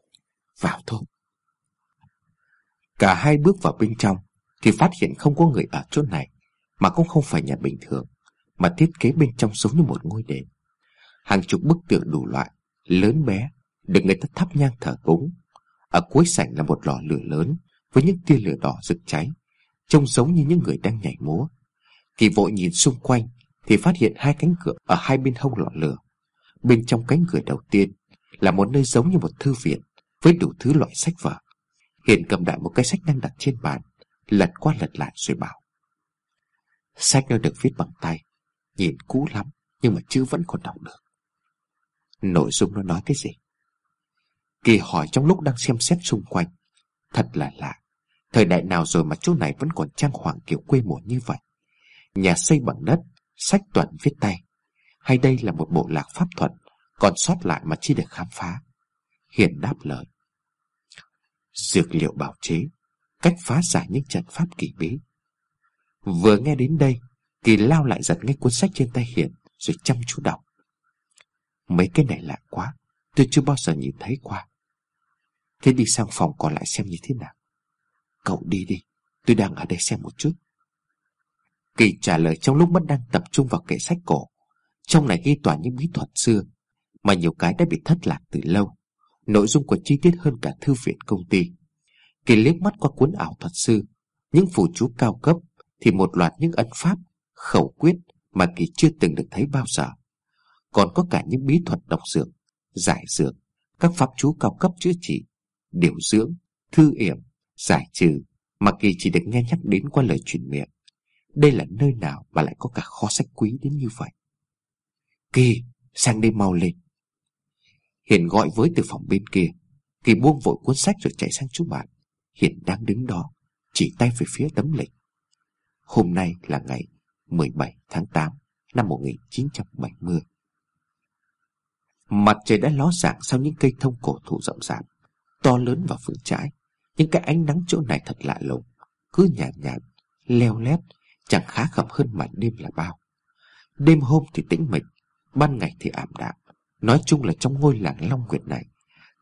Vào thôi. Cả hai bước vào bên trong Thì phát hiện không có người ở chỗ này, Mà cũng không phải nhà bình thường, Mà thiết kế bên trong giống như một ngôi đền. Hàng chục bức tượng đủ loại, Lớn bé, Được người ta thắp nhang thờ cúng. Ở cuối sảnh là một lò lửa lớn Với những tia lửa đỏ rực cháy, Trông giống như những người đang nhảy múa. Kỳ vội nhìn xung quanh Thì phát hiện hai cánh cửa ở hai bên hông lò lửa. Bên trong cánh cửa đầu tiên Là một nơi giống như một thư viện Với đủ thứ loại sách vở. Hiền cầm đại một cái sách đang đặt trên bàn, Lật qua lật lại rồi bảo. Sách nó được viết bằng tay, Nhìn cũ lắm Nhưng mà chữ vẫn còn đọc được. Nội dung nó nói cái gì? Kỳ hỏi trong lúc đang xem xét xung quanh, Thật là lạ. Thời đại nào rồi mà chỗ này vẫn còn trang hoàng kiểu quê mùa như vậy? Nhà xây bằng đất, Sách toàn viết tay. Hay đây là một bộ lạc pháp thuật, Còn sót lại mà chi được khám phá? Hiền đáp lời. Dược liệu bảo chế, Cách phá giải những trận pháp kỳ bí. Vừa nghe đến đây Kỳ lao lại giật ngay cuốn sách trên tay Hiền, Rồi chăm chú đọc. Mấy cái này lạ quá, Tôi chưa bao giờ nhìn thấy qua. Thế đi sang phòng còn lại xem như thế nào? Cậu đi đi, Tôi đang ở đây xem một chút. Kỳ trả lời trong lúc vẫn đang tập trung vào kệ sách cổ. Trong này ghi toàn những bí thuật xưa Mà nhiều cái đã bị thất lạc từ lâu. Nội dung còn chi tiết hơn cả thư viện công ty. Kỳ liếc mắt qua cuốn ảo thuật sư Những phù chú cao cấp Thì một loạt những ấn pháp Khẩu quyết mà Kỳ chưa từng được thấy bao giờ. Còn có cả những bí thuật độc dược Giải dược Các pháp chú cao cấp chữa trị Điều dưỡng, thư yểm, giải trừ Mà Kỳ chỉ được nghe nhắc đến qua lời truyền miệng. Đây là nơi nào mà lại có cả kho sách quý đến như vậy? Kỳ, sang đây mau lên. Hiền gọi với từ phòng bên kia. Kỳ buông vội cuốn sách rồi chạy sang chú bạn. Hiền đang đứng đó Chỉ tay về phía tấm lịch Hôm nay là ngày 17 tháng 8 năm 1970 Mặt trời đã ló dạng sau những cây thông cổ thụ rậm rạp To lớn và vững chãi. Những cái ánh nắng chỗ này thật lạ lùng Cứ nhạt nhạt, leo lét Chẳng khá khẩm hơn màn đêm là bao. Đêm hôm thì tĩnh mịch Ban ngày thì ảm đạm. Nói chung là trong ngôi làng Long Nguyệt này,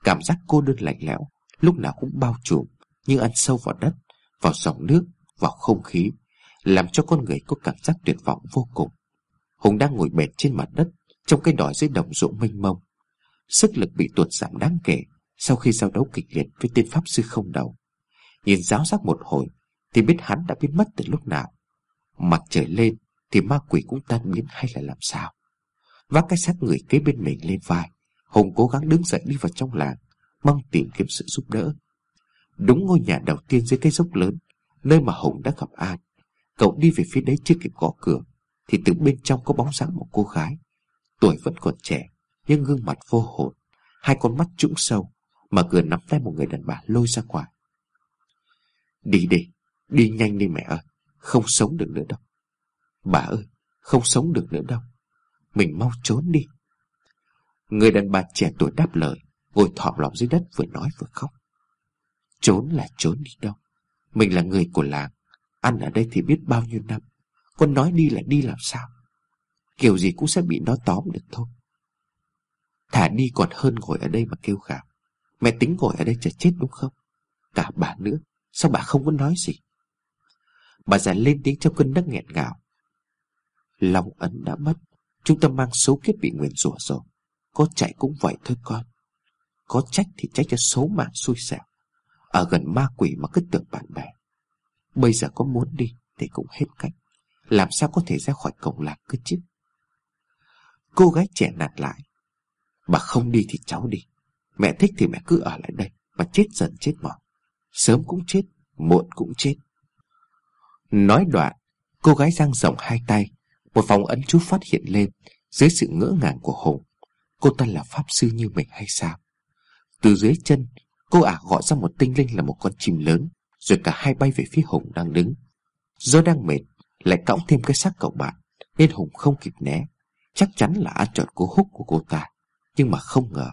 Cảm giác cô đơn lạnh lẽo, Lúc nào cũng bao trùm Như ăn sâu vào đất, Vào dòng nước, Vào không khí, Làm cho con người có cảm giác tuyệt vọng vô cùng. Hùng đang ngồi bệt trên mặt đất, Trong cái đỏ dưới đồng ruộng mênh mông. Sức lực bị tuột giảm đáng kể Sau khi giao đấu kịch liệt với tên Pháp Sư không đầu. Nhìn giáo giác một hồi Thì biết hắn đã biến mất từ lúc nào. Mặt trời lên Thì ma quỷ cũng tan biến hay là làm sao? Vác cái xác người kế bên mình lên vai. Hùng cố gắng đứng dậy đi vào trong làng, Mong tìm kiếm sự giúp đỡ. Đúng ngôi nhà đầu tiên dưới cái dốc lớn, Nơi mà Hùng đã gặp An Cậu đi về phía đấy chưa kịp gõ cửa, Thì từ bên trong có bóng dáng một cô gái. Tuổi vẫn còn trẻ, Nhưng gương mặt vô hồn, Hai con mắt trũng sâu, Mà cửa nắm tay một người đàn bà lôi ra ngoài. Đi đi Đi nhanh đi mẹ ơi, Không sống được nữa đâu. Bà ơi, Không sống được nữa đâu mình mau trốn đi. Người đàn bà trẻ tuổi đáp lời, Ngồi thọm lòng dưới đất vừa nói vừa khóc. Trốn là trốn đi đâu? Mình là người của làng, Ăn ở đây thì biết bao nhiêu năm. Con nói đi là đi làm sao? Kiểu gì cũng sẽ bị nó tóm được thôi. Thả đi còn hơn ngồi ở đây mà kêu gào. Mẹ tính ngồi ở đây chờ chết đúng không? Cả bà nữa, Sao bà không có nói gì? Bà già lên tiếng trong cơn nấc nghẹn ngào. Long ấn đã mất Chúng ta mang số kiếp bị nguyền rủa rồi. Có chạy cũng vậy thôi con. Có trách thì trách cho số mạng xui xẻo. Ở gần ma quỷ mà cứ tưởng bạn bè. Bây giờ có muốn đi Thì cũng hết cách. Làm sao có thể ra khỏi cổng lạc cứ chứ Cô gái trẻ nạt lại. Bà không đi thì cháu đi. Mẹ thích thì mẹ cứ ở lại đây Mà chết dần chết mòn. Sớm cũng chết, muộn cũng chết. Nói đoạn Cô gái giang rộng hai tay một vòng ấn chú phát hiện lên Dưới sự ngỡ ngàng của Hùng. Cô ta là pháp sư như mình hay sao? Từ dưới chân, Cô ả gọi ra một tinh linh là một con chim lớn, Rồi cả hai bay về phía Hùng đang đứng. Do đang mệt, Lại cõng thêm cái xác cậu bạn, Nên Hùng không kịp né. Chắc chắn là ăn trọn cú húc của cô ta, Nhưng mà không ngờ,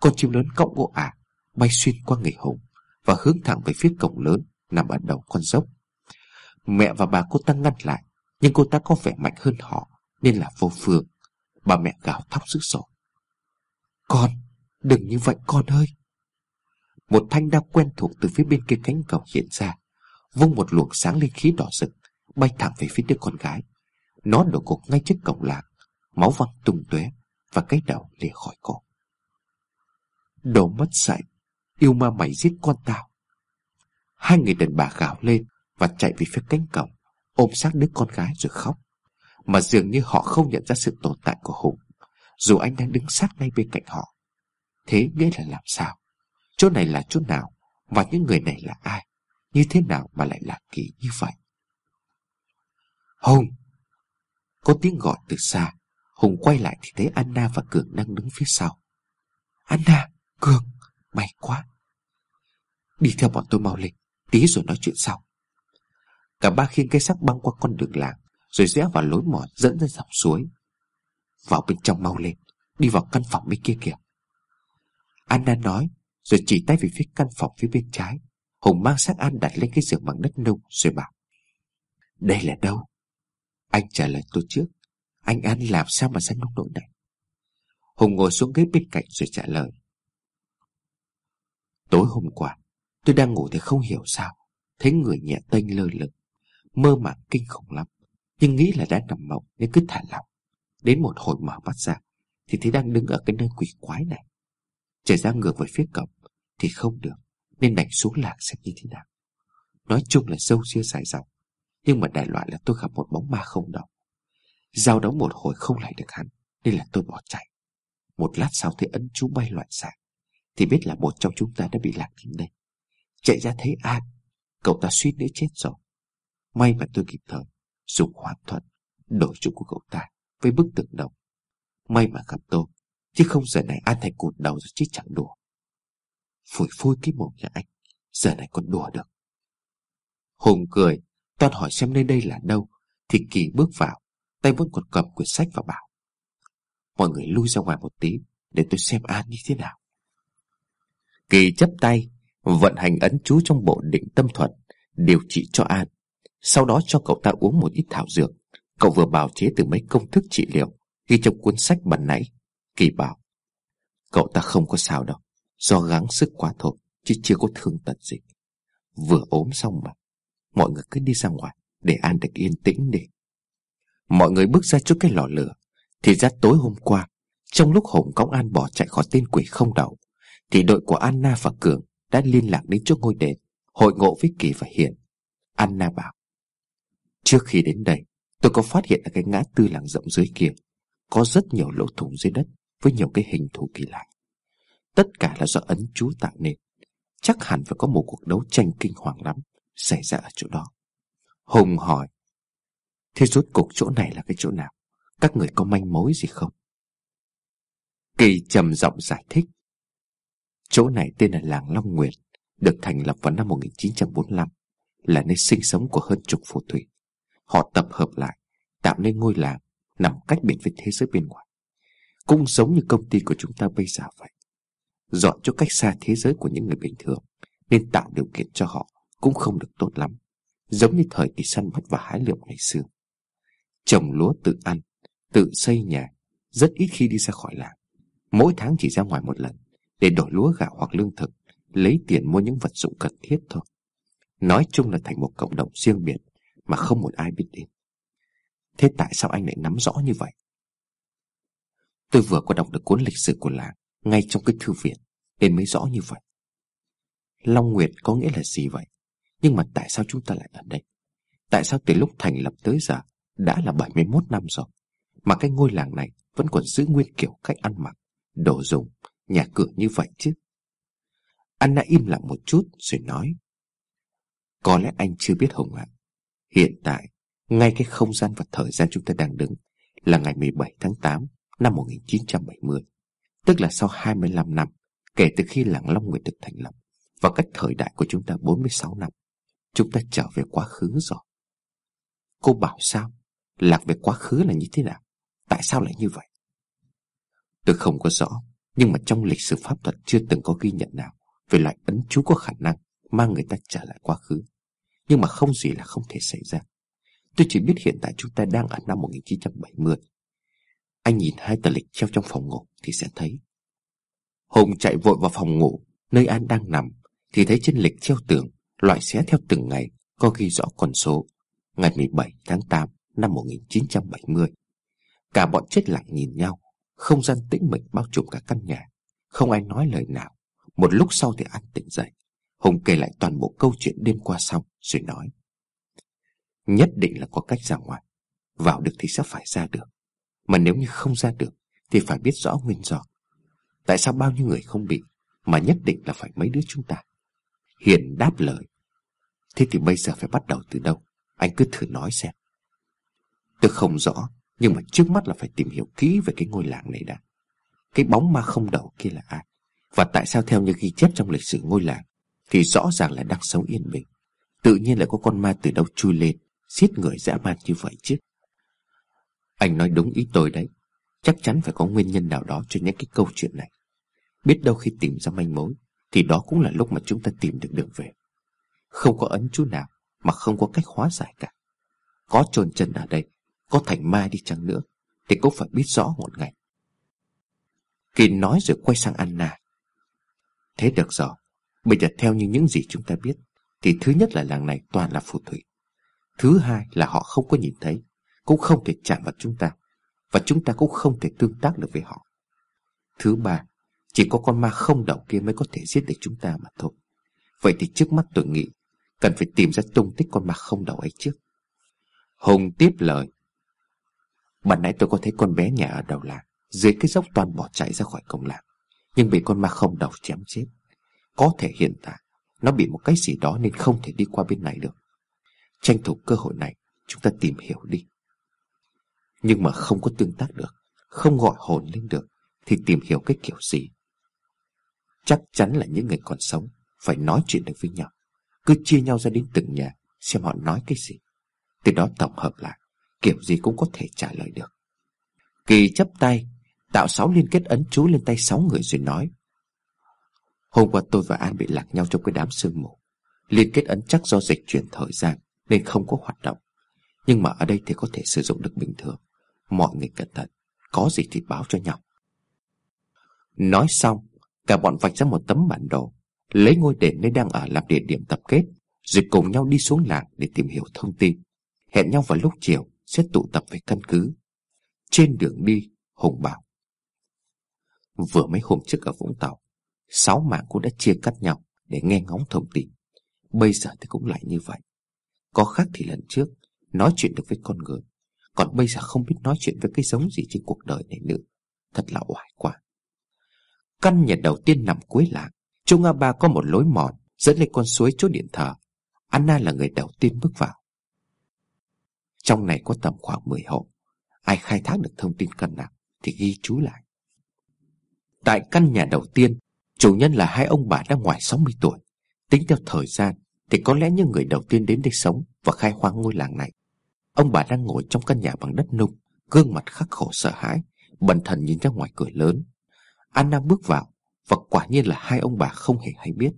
Con chim lớn cõng cô ả Bay xuyên qua người Hùng Và hướng thẳng về phía cổng lớn Nằm ở đầu con dốc. Mẹ và bà cô ta ngăn lại nhưng cô ta có vẻ mạnh hơn họ Nên là vô phương. Bà mẹ gào thóc dữ dội. Con, đừng như vậy con ơi. Một thanh đao quen thuộc từ phía bên kia cánh cổng hiện ra Vung một luồng sáng lên khí đỏ rực Bay thẳng về phía đứa con gái. Nó đổ gục ngay trước cổng làng Máu văng tung tóe Và cái đầu lìa khỏi cổ. Đồ mất dạy Yêu ma mày giết con tao. Hai người đàn bà gào lên Và chạy về phía cánh cổng ôm sát đứa con gái rồi khóc. Mà dường như họ không nhận ra sự tồn tại của Hùng. Dù anh đang đứng sát ngay bên cạnh họ. Thế nghĩa là làm sao? Chỗ này là chỗ nào? Và những người này là ai? Như thế nào mà lại lạ kỳ như vậy? Hùng! Có tiếng gọi từ xa. Hùng quay lại thì thấy Anna và Cường đang đứng phía sau. Anna, Cường, may quá! Đi theo bọn tôi mau lên. Tí rồi nói chuyện sau. Cả ba khiêng cây xác băng qua con đường làng, Rồi rẽ vào lối mòn dẫn ra dòng suối. Vào bên trong mau lên, Đi vào căn phòng bên kia kìa. Anna nói, Rồi chỉ tay về phía căn phòng phía bên trái. Hùng mang xác An đặt lên cái giường bằng đất nung, Rồi bảo, Đây là đâu? Anh trả lời, tôi trước. Anh An làm sao mà ra nông nỗi này? Hùng ngồi xuống ghế bên cạnh rồi trả lời, Tối hôm qua, Tôi đang ngủ thì không hiểu sao, Thấy người nhẹ tênh lơ lửng. Mơ màng kinh khủng lắm. Nhưng nghĩ là đã nằm mộng nên cứ thả lỏng. Đến một hồi mở mắt ra, Thì thấy đang đứng ở cái nơi quỷ quái này. Chạy ra ngược về phía cổng, Thì không được, Nên đành xuống lạc xem như thế nào. Nói chung là sâu ria dài dòng, Nhưng mà đại loại là tôi gặp một bóng ma không động. Giao đấu một hồi không lại được hắn, Nên là tôi bỏ chạy. Một lát sau thấy ấn chú bay loạn xạ, Thì biết là một trong chúng ta đã bị lạc đến đây. Chạy ra thấy An, Cậu ta suýt nữa chết rồi. May mà tôi kịp thời Dùng hoàn thuận Đổi chỗ của cậu ta Với bức tượng đồng. May mà gặp tôi, Chứ không giờ này An thành cụt đầu rồi chứ chẳng đùa. Phủi phôi cái mồm nhà anh, Giờ này còn đùa được. Hùng cười Toàn hỏi xem nơi đây là đâu, Thì Kỳ bước vào, Tay vẫn còn cầm quyển sách và bảo. Mọi người lui ra ngoài một tí, Để tôi xem An như thế nào. Kỳ chấp tay, Vận hành ấn chú trong bộ định tâm thuật, Điều trị cho An. Sau đó cho cậu ta uống một ít thảo dược. Cậu vừa bào chế từ mấy công thức trị liệu, Ghi trong cuốn sách bàn nãy. Kỳ bảo, Cậu ta không có sao đâu, Do gắng sức quá thôi, Chứ chưa có thương tật gì. Vừa ốm xong mà, Mọi người cứ đi ra ngoài, Để An được yên tĩnh đi. Mọi người bước ra trước cái lò lửa, Thì ra tối hôm qua, Trong lúc Hồng Cống An bỏ chạy khỏi tên quỷ không đầu, Thì đội của Anna và Cường Đã liên lạc đến chỗ ngôi đền, Hội ngộ với Kỳ và Hiền. Anna bảo Trước khi đến đây, Tôi có phát hiện ở cái ngã tư làng rộng dưới kia. Có rất nhiều lỗ thủng dưới đất Với nhiều cái hình thù kỳ lạ. Tất cả là do ấn chú tạo nên. Chắc hẳn phải có một cuộc đấu tranh kinh hoàng lắm Xảy ra ở chỗ đó. Hùng hỏi, Thế rốt cục chỗ này là cái chỗ nào? Các người có manh mối gì không? Kỳ trầm giọng giải thích, Chỗ này tên là làng Long Nguyệt, Được thành lập vào năm 1945 Là nơi sinh sống của hơn chục phù thủy. Họ tập hợp lại, Tạo nên ngôi làng Nằm cách biệt với thế giới bên ngoài. Cũng giống như công ty của chúng ta bây giờ vậy. Dọn cho cách xa thế giới của những người bình thường, Nên tạo điều kiện cho họ Cũng không được tốt lắm. Giống như thời kỳ săn bắt và hái lượm ngày xưa. Trồng lúa tự ăn, Tự xây nhà, Rất ít khi đi ra khỏi làng. Mỗi tháng chỉ ra ngoài một lần, Để đổi lúa gạo hoặc lương thực, Lấy tiền mua những vật dụng cần thiết thôi. Nói chung là thành một cộng đồng riêng biệt. Mà không một ai biết đến. Thế tại sao anh lại nắm rõ như vậy? Tôi vừa có đọc được cuốn lịch sử của làng Ngay trong cái thư viện Nên mới rõ như vậy. Long Nguyệt có nghĩa là gì vậy? Nhưng mà tại sao chúng ta lại ở đây? Tại sao từ lúc thành lập tới giờ Đã là 71 năm rồi Mà cái ngôi làng này Vẫn còn giữ nguyên kiểu cách ăn mặc Đồ dùng, nhà cửa như vậy chứ? Anna im lặng một chút rồi nói Có lẽ anh chưa biết Hồng ạ. Hiện tại, Ngay cái không gian và thời gian chúng ta đang đứng Là ngày 17 tháng 8 Năm 1970 Tức là sau 25 năm Kể từ khi làng Long Nguyệt được thành lập Và cách thời đại của chúng ta 46 năm, Chúng ta trở về quá khứ rồi. Cô bảo sao? Lạc về quá khứ là như thế nào? Tại sao lại như vậy? Tôi không có rõ, Nhưng mà trong lịch sử pháp thuật chưa từng có ghi nhận nào Về loại ấn chú có khả năng Mang người ta trở lại quá khứ. Nhưng mà không gì là không thể xảy ra. Tôi chỉ biết hiện tại chúng ta đang ở năm 1970 Anh nhìn hai tờ lịch treo trong phòng ngủ Thì sẽ thấy. Hùng chạy vội vào phòng ngủ, Nơi An đang nằm, Thì thấy trên lịch treo tường, Loại xé theo từng ngày, Có ghi rõ con số. Ngày 17 tháng 8 năm 1970 Cả bọn chết lặng nhìn nhau, Không gian tĩnh mịch bao trùm cả căn nhà. Không ai nói lời nào. Một lúc sau thì An tỉnh dậy. Hùng kể lại toàn bộ câu chuyện đêm qua xong Rồi nói. Nhất định là có cách ra ngoài. Vào được thì sẽ phải ra được. Mà nếu như không ra được, Thì phải biết rõ nguyên do. Tại sao bao nhiêu người không bị, Mà nhất định là phải mấy đứa chúng ta? Hiền đáp lời. Thế thì bây giờ phải bắt đầu từ đâu? Anh cứ thử nói xem. Tôi không rõ, Nhưng mà trước mắt là phải tìm hiểu kỹ về cái ngôi làng này đã. Cái bóng ma không đầu kia là ai? Và tại sao theo như ghi chép trong lịch sử ngôi làng thì rõ ràng là đang sống yên bình. Tự nhiên lại có con ma từ đâu chui lên, Giết người dã man như vậy chứ. Anh nói đúng ý tôi đấy. Chắc chắn phải có nguyên nhân nào đó cho những cái câu chuyện này. Biết đâu khi tìm ra manh mối, Thì đó cũng là lúc mà chúng ta tìm được đường về. Không có ấn chú nào, Mà không có cách hóa giải cả. Có trồn chân ở đây, Có thành ma đi chăng nữa, Thì cũng phải biết rõ một ngày. Kỳ nói rồi quay sang Anna. Thế được rồi. Bây giờ theo như những gì chúng ta biết, Thì thứ nhất là làng này toàn là phù thủy. Thứ hai là họ không có nhìn thấy, Cũng không thể chạm vào chúng ta, Và chúng ta cũng không thể tương tác được với họ. Thứ ba, Chỉ có con ma không đầu kia mới có thể giết được chúng ta mà thôi. Vậy thì trước mắt tôi nghĩ, Cần phải tìm ra tung tích con ma không đầu ấy trước. Hùng tiếp lời. Bạn nãy tôi có thấy con bé nhà ở đầu làng, Dưới cái dốc toàn bỏ chạy ra khỏi cổng làng, Nhưng bị con ma không đầu chém chết có thể hiện tại Nó bị một cái gì đó nên không thể đi qua bên này được. Tranh thủ cơ hội này, Chúng ta tìm hiểu đi. Nhưng mà không có tương tác được, Không gọi hồn lên được, Thì tìm hiểu cái kiểu gì? Chắc chắn là những người còn sống Phải nói chuyện được với nhau. Cứ chia nhau ra đến từng nhà, Xem họ nói cái gì. Từ đó tổng hợp lại, Kiểu gì cũng có thể trả lời được. Kỳ chấp tay, Tạo sáu liên kết ấn chú lên tay sáu người rồi nói Hôm qua tôi và An bị lạc nhau trong cái đám sương mù. Liên kết ấn chắc do dịch chuyển thời gian Nên không có hoạt động. Nhưng mà ở đây thì có thể sử dụng được bình thường. Mọi người cẩn thận, Có gì thì báo cho nhau. Nói xong, Cả bọn vạch ra một tấm bản đồ, Lấy ngôi đền nơi đang ở làm địa điểm tập kết, Rồi cùng nhau đi xuống làng để tìm hiểu thông tin. Hẹn nhau vào lúc chiều, Sẽ tụ tập về căn cứ. Trên đường đi, Hùng bảo, Vừa mấy hôm trước ở Vũng Tàu Sáu mạng cũng đã chia cắt nhau Để nghe ngóng thông tin. Bây giờ thì cũng lại như vậy. Có khác thì lần trước, Nói chuyện được với con người. Còn bây giờ không biết nói chuyện với cái giống gì trên cuộc đời này nữa. Thật là oải quá. Căn nhà đầu tiên nằm cuối làng, Trung A Ba có một lối mòn, Dẫn lên con suối chỗ điện thờ. Anna là người đầu tiên bước vào. Trong này có tầm khoảng 10 hộ. Ai khai thác được thông tin cần nào Thì ghi chú lại. Tại căn nhà đầu tiên Chủ nhân là hai ông bà đã ngoài 60 tuổi. Tính theo thời gian Thì có lẽ những người đầu tiên đến đây sống Và khai hoang ngôi làng này. Ông bà đang ngồi trong căn nhà bằng đất nung, Gương mặt khắc khổ sợ hãi, Bần thần nhìn ra ngoài cửa lớn. Anna bước vào Và quả nhiên là hai ông bà không hề hay biết.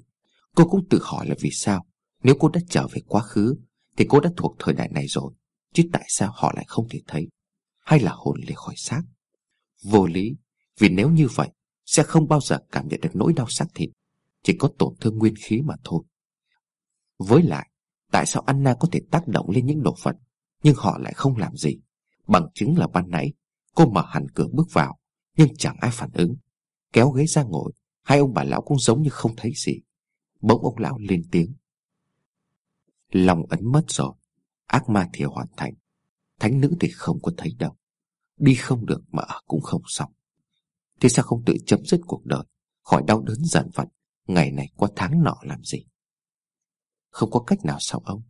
Cô cũng tự hỏi là vì sao, Nếu cô đã trở về quá khứ Thì cô đã thuộc thời đại này rồi, Chứ tại sao họ lại không thể thấy? Hay là hồn lìa khỏi xác? Vô lý, Vì nếu như vậy sẽ không bao giờ cảm nhận được nỗi đau xác thịt. Chỉ có tổn thương nguyên khí mà thôi. Với lại, Tại sao Anna có thể tác động lên những đồ vật, Nhưng họ lại không làm gì? Bằng chứng là ban nãy, Cô mở hẳn cửa bước vào, Nhưng chẳng ai phản ứng. Kéo ghế ra ngồi, Hai ông bà lão cũng giống như không thấy gì. Bỗng ông lão lên tiếng. Lòng ấn mất rồi, Ác ma thì hoàn thành. Thánh nữ thì không có thấy đâu. Đi không được mà cũng không xong. Thế sao không tự chấm dứt cuộc đời, Khỏi đau đớn giận vặt Ngày này qua tháng nọ làm gì? Không có cách nào sao ông?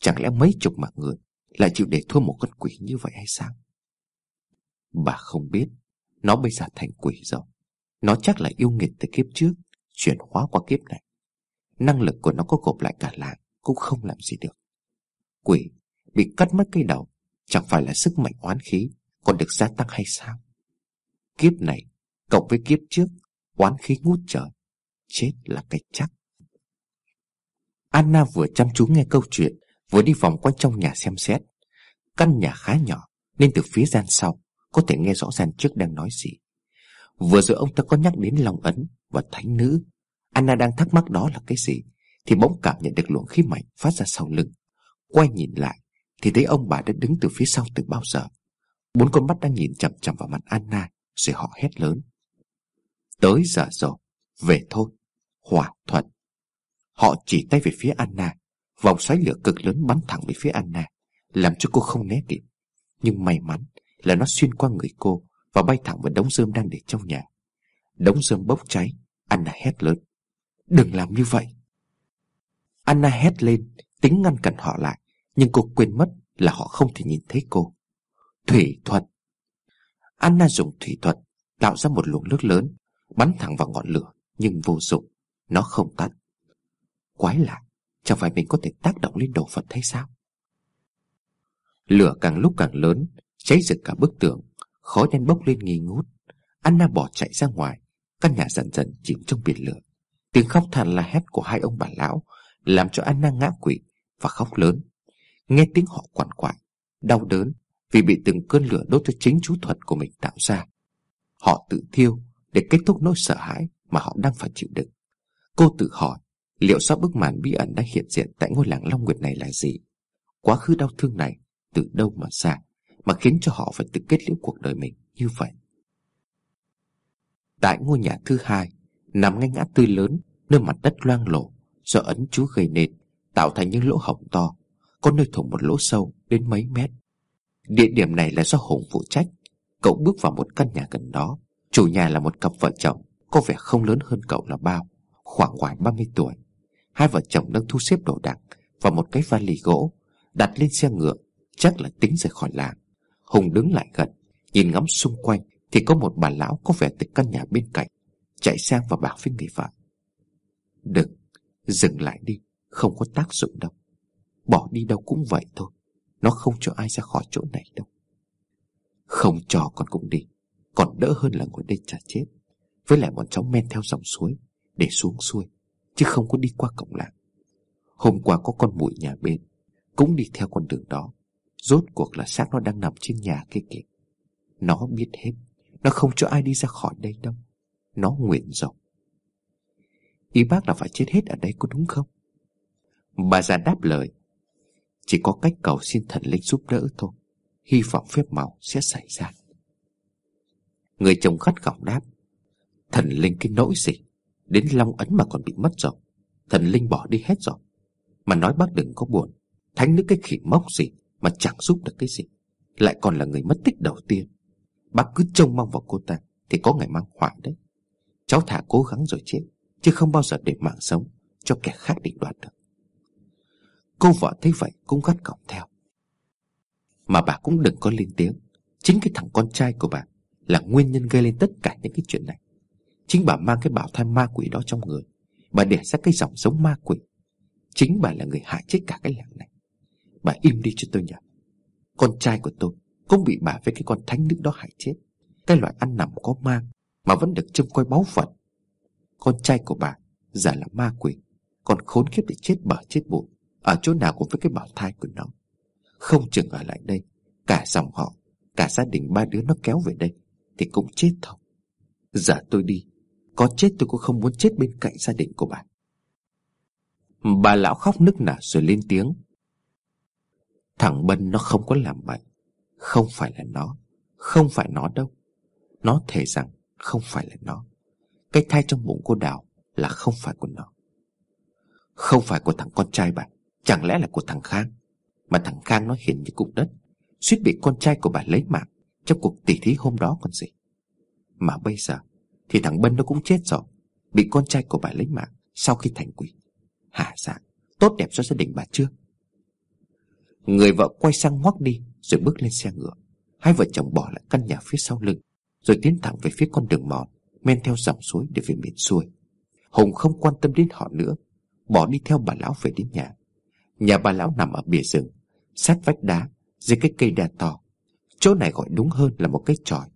Chẳng lẽ mấy chục mạng người Lại chịu để thua một con quỷ như vậy hay sao? Bà không biết, Nó bây giờ thành quỷ rồi. Nó chắc là yêu nghiệt từ kiếp trước, Chuyển hóa qua kiếp này. Năng lực của nó có gộp lại cả làng, Cũng không làm gì được. Quỷ bị cắt mất cây đầu, Chẳng phải là sức mạnh oán khí, Còn được gia tăng hay sao? Kiếp này cộng với kiếp trước, Oán khí ngút trời, Chết là cái chắc. Anna vừa chăm chú nghe câu chuyện, Vừa đi vòng quanh trong nhà xem xét. Căn nhà khá nhỏ, Nên từ phía gian sau, Có thể nghe rõ ràng trước đang nói gì. Vừa rồi ông ta có nhắc đến Long Ấn Và Thánh Nữ. Anna đang thắc mắc đó là cái gì, Thì bỗng cảm nhận được luồng khí mạnh phát ra sau lưng. Quay nhìn lại, Thì thấy ông bà đã đứng từ phía sau từ bao giờ. Bốn con mắt đang nhìn chằm chằm vào mặt Anna, Rồi họ hét lớn. Tới giờ rồi, Về thôi, Hỏa thuận. Họ chỉ tay về phía Anna, Vòng xoáy lửa cực lớn bắn thẳng về phía Anna, Làm cho cô không né kịp. Nhưng may mắn là nó xuyên qua người cô Và bay thẳng vào đống rơm đang để trong nhà. Đống rơm bốc cháy, Anna hét lớn. Đừng làm như vậy. Anna hét lên, Tính ngăn cản họ lại, Nhưng cô quên mất là họ không thể nhìn thấy cô. Thủy thuật. Anna dùng thủy thuật Tạo ra một luồng nước lớn Bắn thẳng vào ngọn lửa, Nhưng vô dụng. Nó không tắt. Quái lạ, Chẳng phải mình có thể tác động lên đồ vật hay sao? Lửa càng lúc càng lớn, Cháy rực cả bức tường. Khói đen bốc lên nghi ngút. Anna bỏ chạy ra ngoài. Căn nhà dần dần chìm trong biển lửa. Tiếng khóc than la hét của hai ông bà lão Làm cho Anna ngã quỵ Và khóc lớn. Nghe tiếng họ quằn quại, Đau đớn vì bị từng cơn lửa đốt cho chính chú thuật của mình tạo ra. Họ tự thiêu để kết thúc nỗi sợ hãi mà họ đang phải chịu đựng. Cô tự hỏi, liệu sau bức màn bí ẩn đã hiện diện tại ngôi làng Long Nguyệt này là gì? Quá khứ đau thương này từ đâu mà ra Mà khiến cho họ phải tự kết liễu cuộc đời mình như vậy? Tại ngôi nhà thứ hai, Nằm ngay ngã tư lớn, Nơi mặt đất loang lổ, Do ấn chú gây nên, Tạo thành những lỗ hổng to, Có nơi thủng một lỗ sâu đến mấy mét. Địa điểm này là do Hùng phụ trách. Cậu bước vào một căn nhà gần đó. Chủ nhà là một cặp vợ chồng, Có vẻ không lớn hơn cậu là bao, Khoảng ngoài 30 tuổi. Hai vợ chồng đang thu xếp đồ đạc Và một cái vali gỗ, Đặt lên xe ngựa, Chắc là tính rời khỏi làng. Hùng đứng lại gần, Nhìn ngắm xung quanh Thì có một bà lão có vẻ từ căn nhà bên cạnh, Chạy sang và bảo với người vợ. Đừng, Dừng lại đi, Không có tác dụng đâu. Bỏ đi đâu cũng vậy thôi, Nó không cho ai ra khỏi chỗ này đâu. Không cho con cũng đi. Còn đỡ hơn là ngồi đây chả chết. Với lại bọn cháu men theo dòng suối, Để xuống xuôi, Chứ không có đi qua cổng làng. Hôm qua có con mụi nhà bên, Cũng đi theo con đường đó. Rốt cuộc là xác nó đang nằm trên nhà kia kìa. Nó biết hết, Nó không cho ai đi ra khỏi đây đâu. Nó nguyện rồi. Ý bác là phải chết hết ở đây có đúng không? Bà già đáp lời, Chỉ có cách cầu xin thần linh giúp đỡ thôi. Hy vọng phép màu sẽ xảy ra. Người chồng khát gọng đáp, Thần linh cái nỗi gì? Đến long ấn mà còn bị mất rồi. Thần linh bỏ đi hết rồi. Mà nói bác đừng có buồn. Thánh nữ cái khỉ mốc gì Mà chẳng giúp được cái gì? Lại còn là người mất tích đầu tiên. Bác cứ trông mong vào cô ta Thì có ngày mang họa đấy. Cháu thả cố gắng rồi chết, Chứ không bao giờ để mạng sống Cho kẻ khác định đoạt được. Cô vợ thấy vậy cũng gắt gọng theo. Mà bà cũng đừng có lên tiếng. Chính cái thằng con trai của bà là nguyên nhân gây lên tất cả những cái chuyện này. Chính bà mang cái bảo thai ma quỷ đó trong người. Bà đẻ ra cái dòng giống ma quỷ. Chính bà là người hại chết cả cái làng này. Bà im đi cho tôi nhờ. Con trai của tôi Cũng bị bà với cái con thánh nữ đó hại chết. Cái loại ăn nằm có ma Mà vẫn được trông coi báu vật. Con trai của bà Giả là ma quỷ, Còn khốn kiếp để chết bở chết bụi Ở chỗ nào cũng với cái bảo thai của nó. Không chừng ở lại đây, Cả dòng họ, Cả gia đình ba đứa nó kéo về đây. Thì cũng chết thôi. Giả tôi đi. Có chết tôi cũng không muốn chết bên cạnh gia đình của bà. Bà lão khóc nức nở rồi lên tiếng. Thằng Bân nó không có làm vậy Không phải là nó. Không phải nó đâu. Nó thề rằng không phải là nó. Cái thai trong bụng cô Đào Là không phải của nó. Không phải của thằng con trai bà. Chẳng lẽ là của thằng Khang? Mà thằng Khang nó hiện như cục đất. Suýt bị con trai của bà lấy mạng. Trong cuộc tỉ thí hôm đó còn gì. Mà bây giờ, thì thằng Bân nó cũng chết rồi. Bị con trai của bà lấy mạng Sau khi thành quỷ. Hả dạ Tốt đẹp cho gia đình bà chưa? Người vợ quay sang ngoắc đi, Rồi bước lên xe ngựa. Hai vợ chồng bỏ lại căn nhà phía sau lưng, Rồi tiến thẳng về phía con đường mòn, Men theo dòng suối để về miền xuôi. Hùng không quan tâm đến họ nữa, Bỏ đi theo bà lão về đến nhà. Nhà bà lão nằm ở bìa rừng, Sát vách đá, Dưới cái cây đa to. Chỗ này gọi đúng hơn là một cái tròi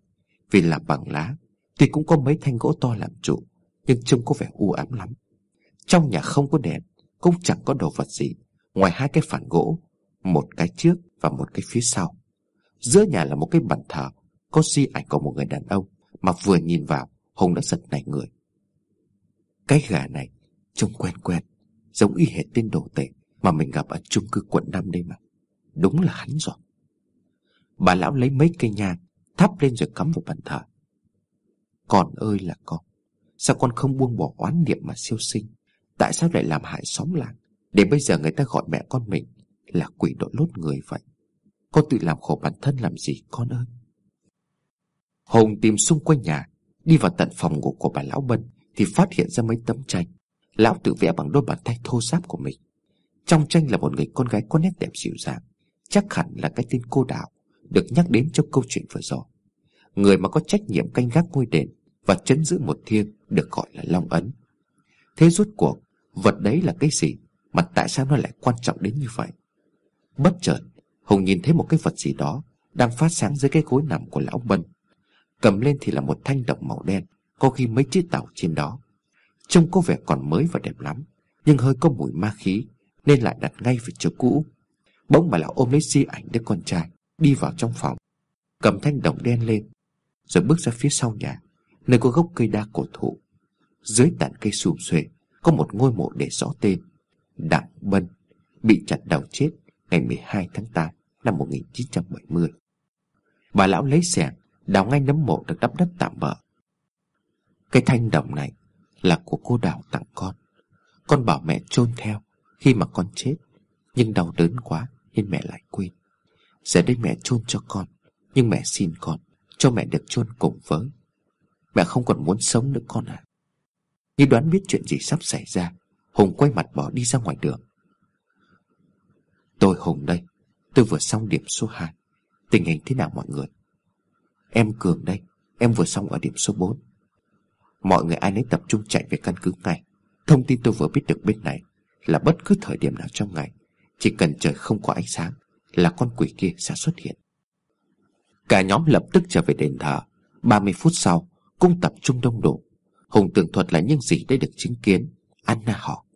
Vì là bằng lá Tuy cũng có mấy thanh gỗ to làm trụ, Nhưng trông có vẻ u ám lắm. Trong nhà không có đèn, Cũng chẳng có đồ vật gì. Ngoài hai cái phản gỗ, Một cái trước và một cái phía sau. Giữa nhà là một cái bàn thờ, Có di ảnh của một người đàn ông, Mà vừa nhìn vào, Hùng đã giật nảy người. Cái gà này trông quen quen, Giống y hệt tên đồ tệ Mà mình gặp ở chung cư quận 5 đây mà. Đúng là hắn rồi. Bà lão lấy mấy cây nhang, Thắp lên rồi cắm vào bàn thờ. Con ơi là con, Sao con không buông bỏ oán niệm mà siêu sinh? Tại sao lại làm hại xóm làng? Để bây giờ người ta gọi mẹ con mình Là quỷ đội lốt người vậy. Con tự làm khổ bản thân làm gì con ơi? Hùng tìm xung quanh nhà, Đi vào tận phòng ngủ của bà Lão Bân Thì phát hiện ra mấy tấm tranh. Lão tự vẽ bằng đôi bàn tay thô ráp của mình. Trong tranh là một người con gái có nét đẹp dịu dàng, Chắc hẳn là cái tên cô đạo. Được nhắc đến trong câu chuyện vừa rồi. Người mà có trách nhiệm canh gác ngôi đền Và chấn giữ một thiêng Được gọi là Long Ấn. Thế rốt cuộc, Vật đấy là cái gì Mà tại sao nó lại quan trọng đến như vậy? Bất chợt, Hùng nhìn thấy một cái vật gì đó Đang phát sáng dưới cái gối nằm của lão Bân. Cầm lên thì là một thanh động màu đen, Có khi mấy chiếc tàu trên đó. Trông có vẻ còn mới và đẹp lắm, Nhưng hơi có mùi ma khí, Nên lại đặt ngay về chỗ cũ. Bỗng mà lão ôm lấy di ảnh đứa con trai. Đi vào trong phòng. Cầm thanh đồng đen lên, Rồi bước ra phía sau nhà, Nơi có gốc cây đa cổ thụ. Dưới tàn cây sùm xuề, Có một ngôi mộ để rõ tên, Đặng Bân, Bị chặt đầu chết ngày 12 tháng 8 năm 1970 Bà lão lấy xẻng, Đào ngay nấm mộ được đắp đất tạm bỡ Cái thanh đồng này Là của cô Đào tặng con. Con bảo mẹ chôn theo Khi mà con chết, Nhưng đau đớn quá nên mẹ lại quên. Giờ đây mẹ chôn cho con, Nhưng mẹ xin con, Cho mẹ được chôn cùng với. Mẹ không còn muốn sống nữa con à Như đoán biết chuyện gì sắp xảy ra, Hùng quay mặt bỏ đi ra ngoài đường. Tôi Hùng đây, Tôi vừa xong điểm số 2 Tình hình thế nào mọi người? Em Cường đây, Em vừa xong ở điểm số 4 Mọi người ai nấy tập trung chạy về căn cứ ngay. Thông tin tôi vừa biết được bên này Là bất cứ thời điểm nào trong ngày, Chỉ cần trời không có ánh sáng là con quỷ kia sẽ xuất hiện. Cả nhóm lập tức trở về đền thờ. 30 phút sau Cung tập trung đông đủ. Hùng tường thuật là những gì đã được chứng kiến. Anna họ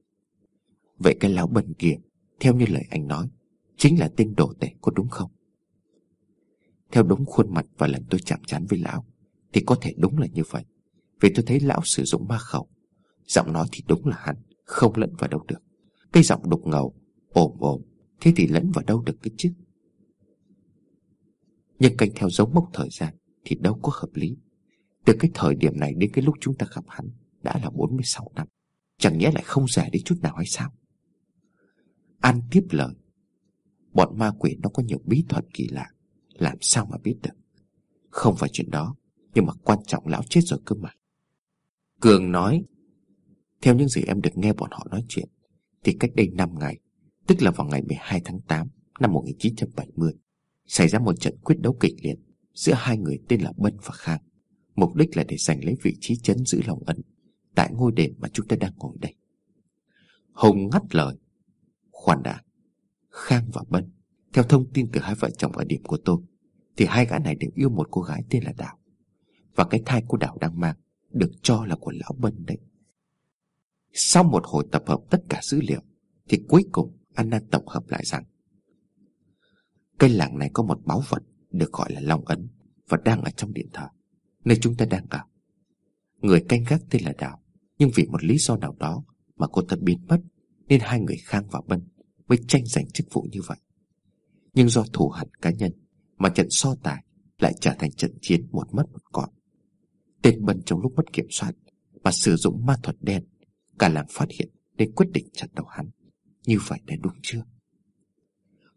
Vậy cái lão bần kia Theo như lời anh nói Chính là tên đồ tể có đúng không? Theo đúng khuôn mặt và lần tôi chạm chán với lão Thì có thể đúng là như vậy. Vì tôi thấy lão sử dụng ma khẩu. Giọng nói thì đúng là hắn Không lẫn vào đâu được. Cái giọng đục ngầu, ồm ồm. Thế thì lẫn vào đâu được cái chứ? Nhưng canh theo dấu mốc thời gian Thì đâu có hợp lý. Từ cái thời điểm này đến cái lúc chúng ta gặp hắn Đã là 46 năm. Chẳng nhẽ lại không già đi chút nào hay sao? An tiếp lời. Bọn ma quỷ nó có nhiều bí thuật kỳ lạ, làm sao mà biết được? Không phải chuyện đó, Nhưng mà quan trọng lão chết rồi cơ mà. Cường nói, Theo những gì em được nghe bọn họ nói chuyện, Thì cách đây 5 ngày Tức là vào ngày 12 tháng 8 Năm 1970 Xảy ra một trận quyết đấu kịch liệt Giữa hai người tên là Bân và Khang. Mục đích là để giành lấy vị trí chấn giữ lòng ấn Tại ngôi đền mà chúng ta đang ngồi đây. Hùng ngắt lời, Khoan đã, Khang và Bân, theo thông tin từ hai vợ chồng ở điểm của tôi, Thì hai gã này đều yêu một cô gái tên là Đào, Và cái thai của Đào đang mang Được cho là của Lão Bân đấy. Sau một hồi tập hợp tất cả dữ liệu, Thì cuối cùng Anna tổng hợp lại rằng Cây làng này có một báu vật Được gọi là Long Ấn Và đang ở trong điện thờ, Nơi chúng ta đang ở. Người canh gác tên là Đào, Nhưng vì một lý do nào đó Mà cô ta biến mất, Nên hai người Khang và Bân Mới tranh giành chức vụ như vậy. Nhưng do thù hận cá nhân Mà trận so tài lại trở thành trận chiến một mất một còn. Tên Bân trong lúc mất kiểm soát Mà sử dụng ma thuật đen Cả làng phát hiện nên quyết định chặt đầu hắn. Như vậy đã đúng chưa?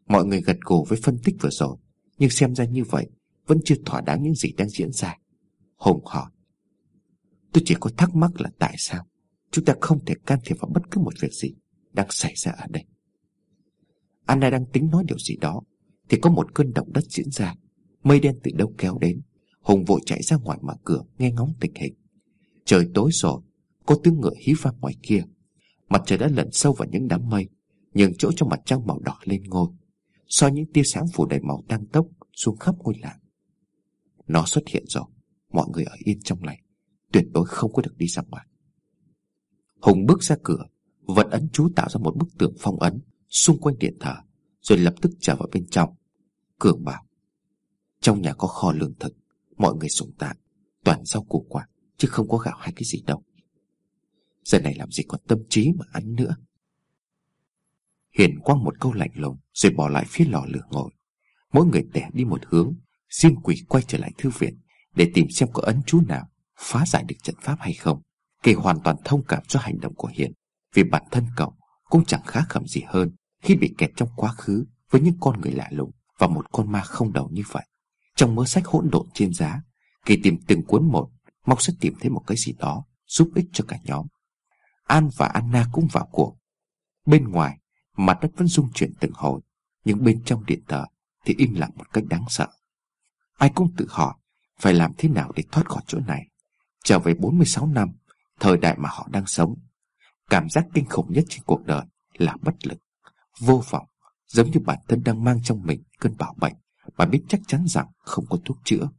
Mọi người gật gù với phân tích vừa rồi, Nhưng xem ra như vậy Vẫn chưa thỏa đáng những gì đang diễn ra. Hùng hỏi, Tôi chỉ có thắc mắc là tại sao Chúng ta không thể can thiệp vào bất cứ một việc gì Đang xảy ra ở đây? Anna đang tính nói điều gì đó, Thì có một cơn động đất diễn ra. Mây đen từ đâu kéo đến? Hùng vội chạy ra ngoài mở cửa, nghe ngóng tình hình. Trời tối rồi, Có tiếng ngựa hí vang ngoài kia. Mặt trời đã lẩn sâu vào những đám mây. Nhường chỗ cho mặt trăng màu đỏ lên ngôi. Soi những tia sáng phủ đầy màu tăng tốc Xuống khắp ngôi làng. Nó xuất hiện rồi. Mọi người ở yên trong này Tuyệt đối không có được đi ra ngoài. Hùng bước ra cửa. Vận ấn chú tạo ra một bức tường phong ấn xung quanh điện thờ, Rồi lập tức trở vào bên trong. Cường bảo, Trong nhà có kho lương thực. Mọi người sủng tạm Toàn rau củ quả, Chứ không có gạo hay cái gì đâu. Giờ này làm gì còn tâm trí mà ăn nữa. Hiền quăng một câu lạnh lùng Rồi bỏ lại phía lò lửa ngồi. Mỗi người tẻ đi một hướng Riêng quỷ quay trở lại thư viện Để tìm xem có ấn chú nào Phá giải được trận pháp hay không. Kỳ hoàn toàn thông cảm cho hành động của Hiền Vì bản thân cậu cũng chẳng khá khẩm gì hơn khi bị kẹt trong quá khứ với những con người lạ lùng và một con ma không đầu như vậy. Trong mớ sách hỗn độn trên giá, Kỳ tìm từng cuốn một Mong sẽ tìm thấy một cái gì đó Giúp ích cho cả nhóm. An và Anna cũng vào cuộc. Bên ngoài Mặt đất vẫn rung chuyển từng hồi, Nhưng bên trong điện thờ Thì im lặng một cách đáng sợ. Ai cũng tự hỏi, Phải làm thế nào để thoát khỏi chỗ này? Trở về 46 năm, Thời đại mà họ đang sống, Cảm giác kinh khủng nhất trên cuộc đời Là bất lực, Vô vọng, Giống như bản thân đang mang trong mình cơn bão bệnh Mà biết chắc chắn rằng không có thuốc chữa.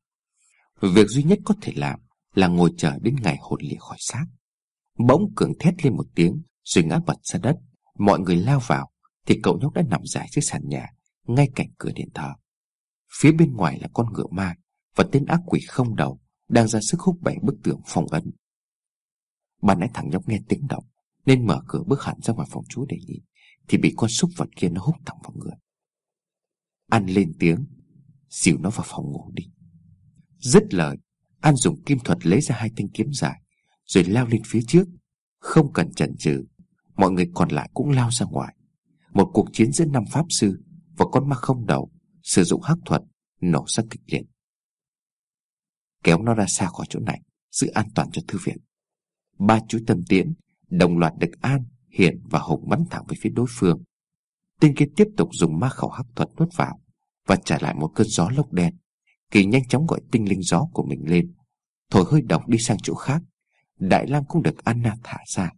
Việc duy nhất có thể làm Là ngồi chờ đến ngày hồn lìa khỏi xác. Bỗng cường thét lên một tiếng, Rồi ngã bật ra đất, Mọi người lao vào thì cậu nhóc đã nằm dài dưới sàn nhà, Ngay cạnh cửa điện thờ. Phía bên ngoài là con ngựa ma Và tên ác quỷ không đầu Đang ra sức hút bẻ bức tường phòng ấn. Ban nãy thằng nhóc nghe tiếng động Nên mở cửa bước hẳn ra ngoài phòng chú để nhìn, Thì bị con súc vật kia nó hút thẳng vào người. An lên tiếng, Dìu nó vào phòng ngủ đi. Dứt lời, An dùng kim thuật lấy ra hai thanh kiếm dài, Rồi lao lên phía trước. Không cần chần chừ, Mọi người còn lại cũng lao ra ngoài. Một cuộc chiến giữa năm pháp sư Và con ma không đầu Sử dụng hắc thuật Nổ ra kịch liệt. Kéo nó ra xa khỏi chỗ này Giữ an toàn cho thư viện. Ba chú tâm tiễn Đồng loạt được An, Hiển và Hùng bắn thẳng về phía đối phương. Tên kia tiếp tục dùng ma khẩu hắc thuật nuốt vào Và trả lại một cơn gió lốc đen. Kỳ nhanh chóng gọi tinh linh gió của mình lên Thổi hơi độc đi sang chỗ khác. Đại Lam cũng được Anna thả ra.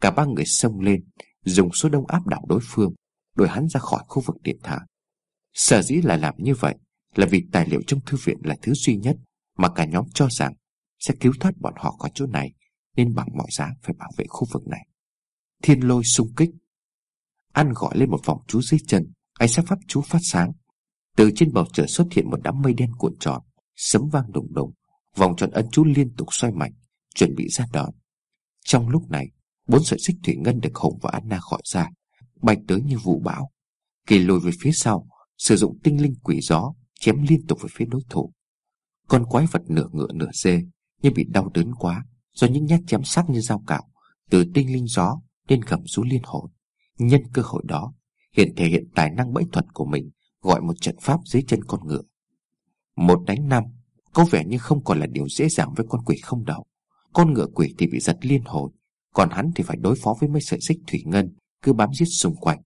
Cả ba người xông lên Dùng số đông áp đảo đối phương, Đuổi hắn ra khỏi khu vực điện thả. Sở dĩ là làm như vậy Là vì tài liệu trong thư viện là thứ duy nhất Mà cả nhóm cho rằng Sẽ cứu thoát bọn họ khỏi chỗ này, Nên bằng mọi giá phải bảo vệ khu vực này. Thiên lôi xung kích. An gọi lên một vòng chú dưới chân, Ánh sáng pháp chú phát sáng. Từ trên bầu trời xuất hiện một đám mây đen cuộn tròn, Sấm vang đùng đùng. Vòng tròn ấn chú liên tục xoay mạnh, Chuẩn bị ra đòn. Trong lúc này Bốn sợi xích thủy ngân được Hùng và Anna khỏi ra Bay tới như vụ bão. Kỳ lùi về phía sau, Sử dụng tinh linh quỷ gió, Chém liên tục về phía đối thủ. Con quái vật nửa ngựa nửa dê, Nhưng bị đau đớn quá Do những nhát chém sắc như dao cạo, Từ tinh linh gió nên gầm rú liên hồn. Nhân cơ hội đó, Hiện thể hiện tài năng bẫy thuật của mình, Gọi một trận pháp dưới chân con ngựa. Một đánh năm, Có vẻ như không còn là điều dễ dàng với con quỷ không đầu. Con ngựa quỷ thì bị giật liên hồi còn hắn thì phải đối phó với mấy sợi xích thủy ngân, Cứ bám giết xung quanh.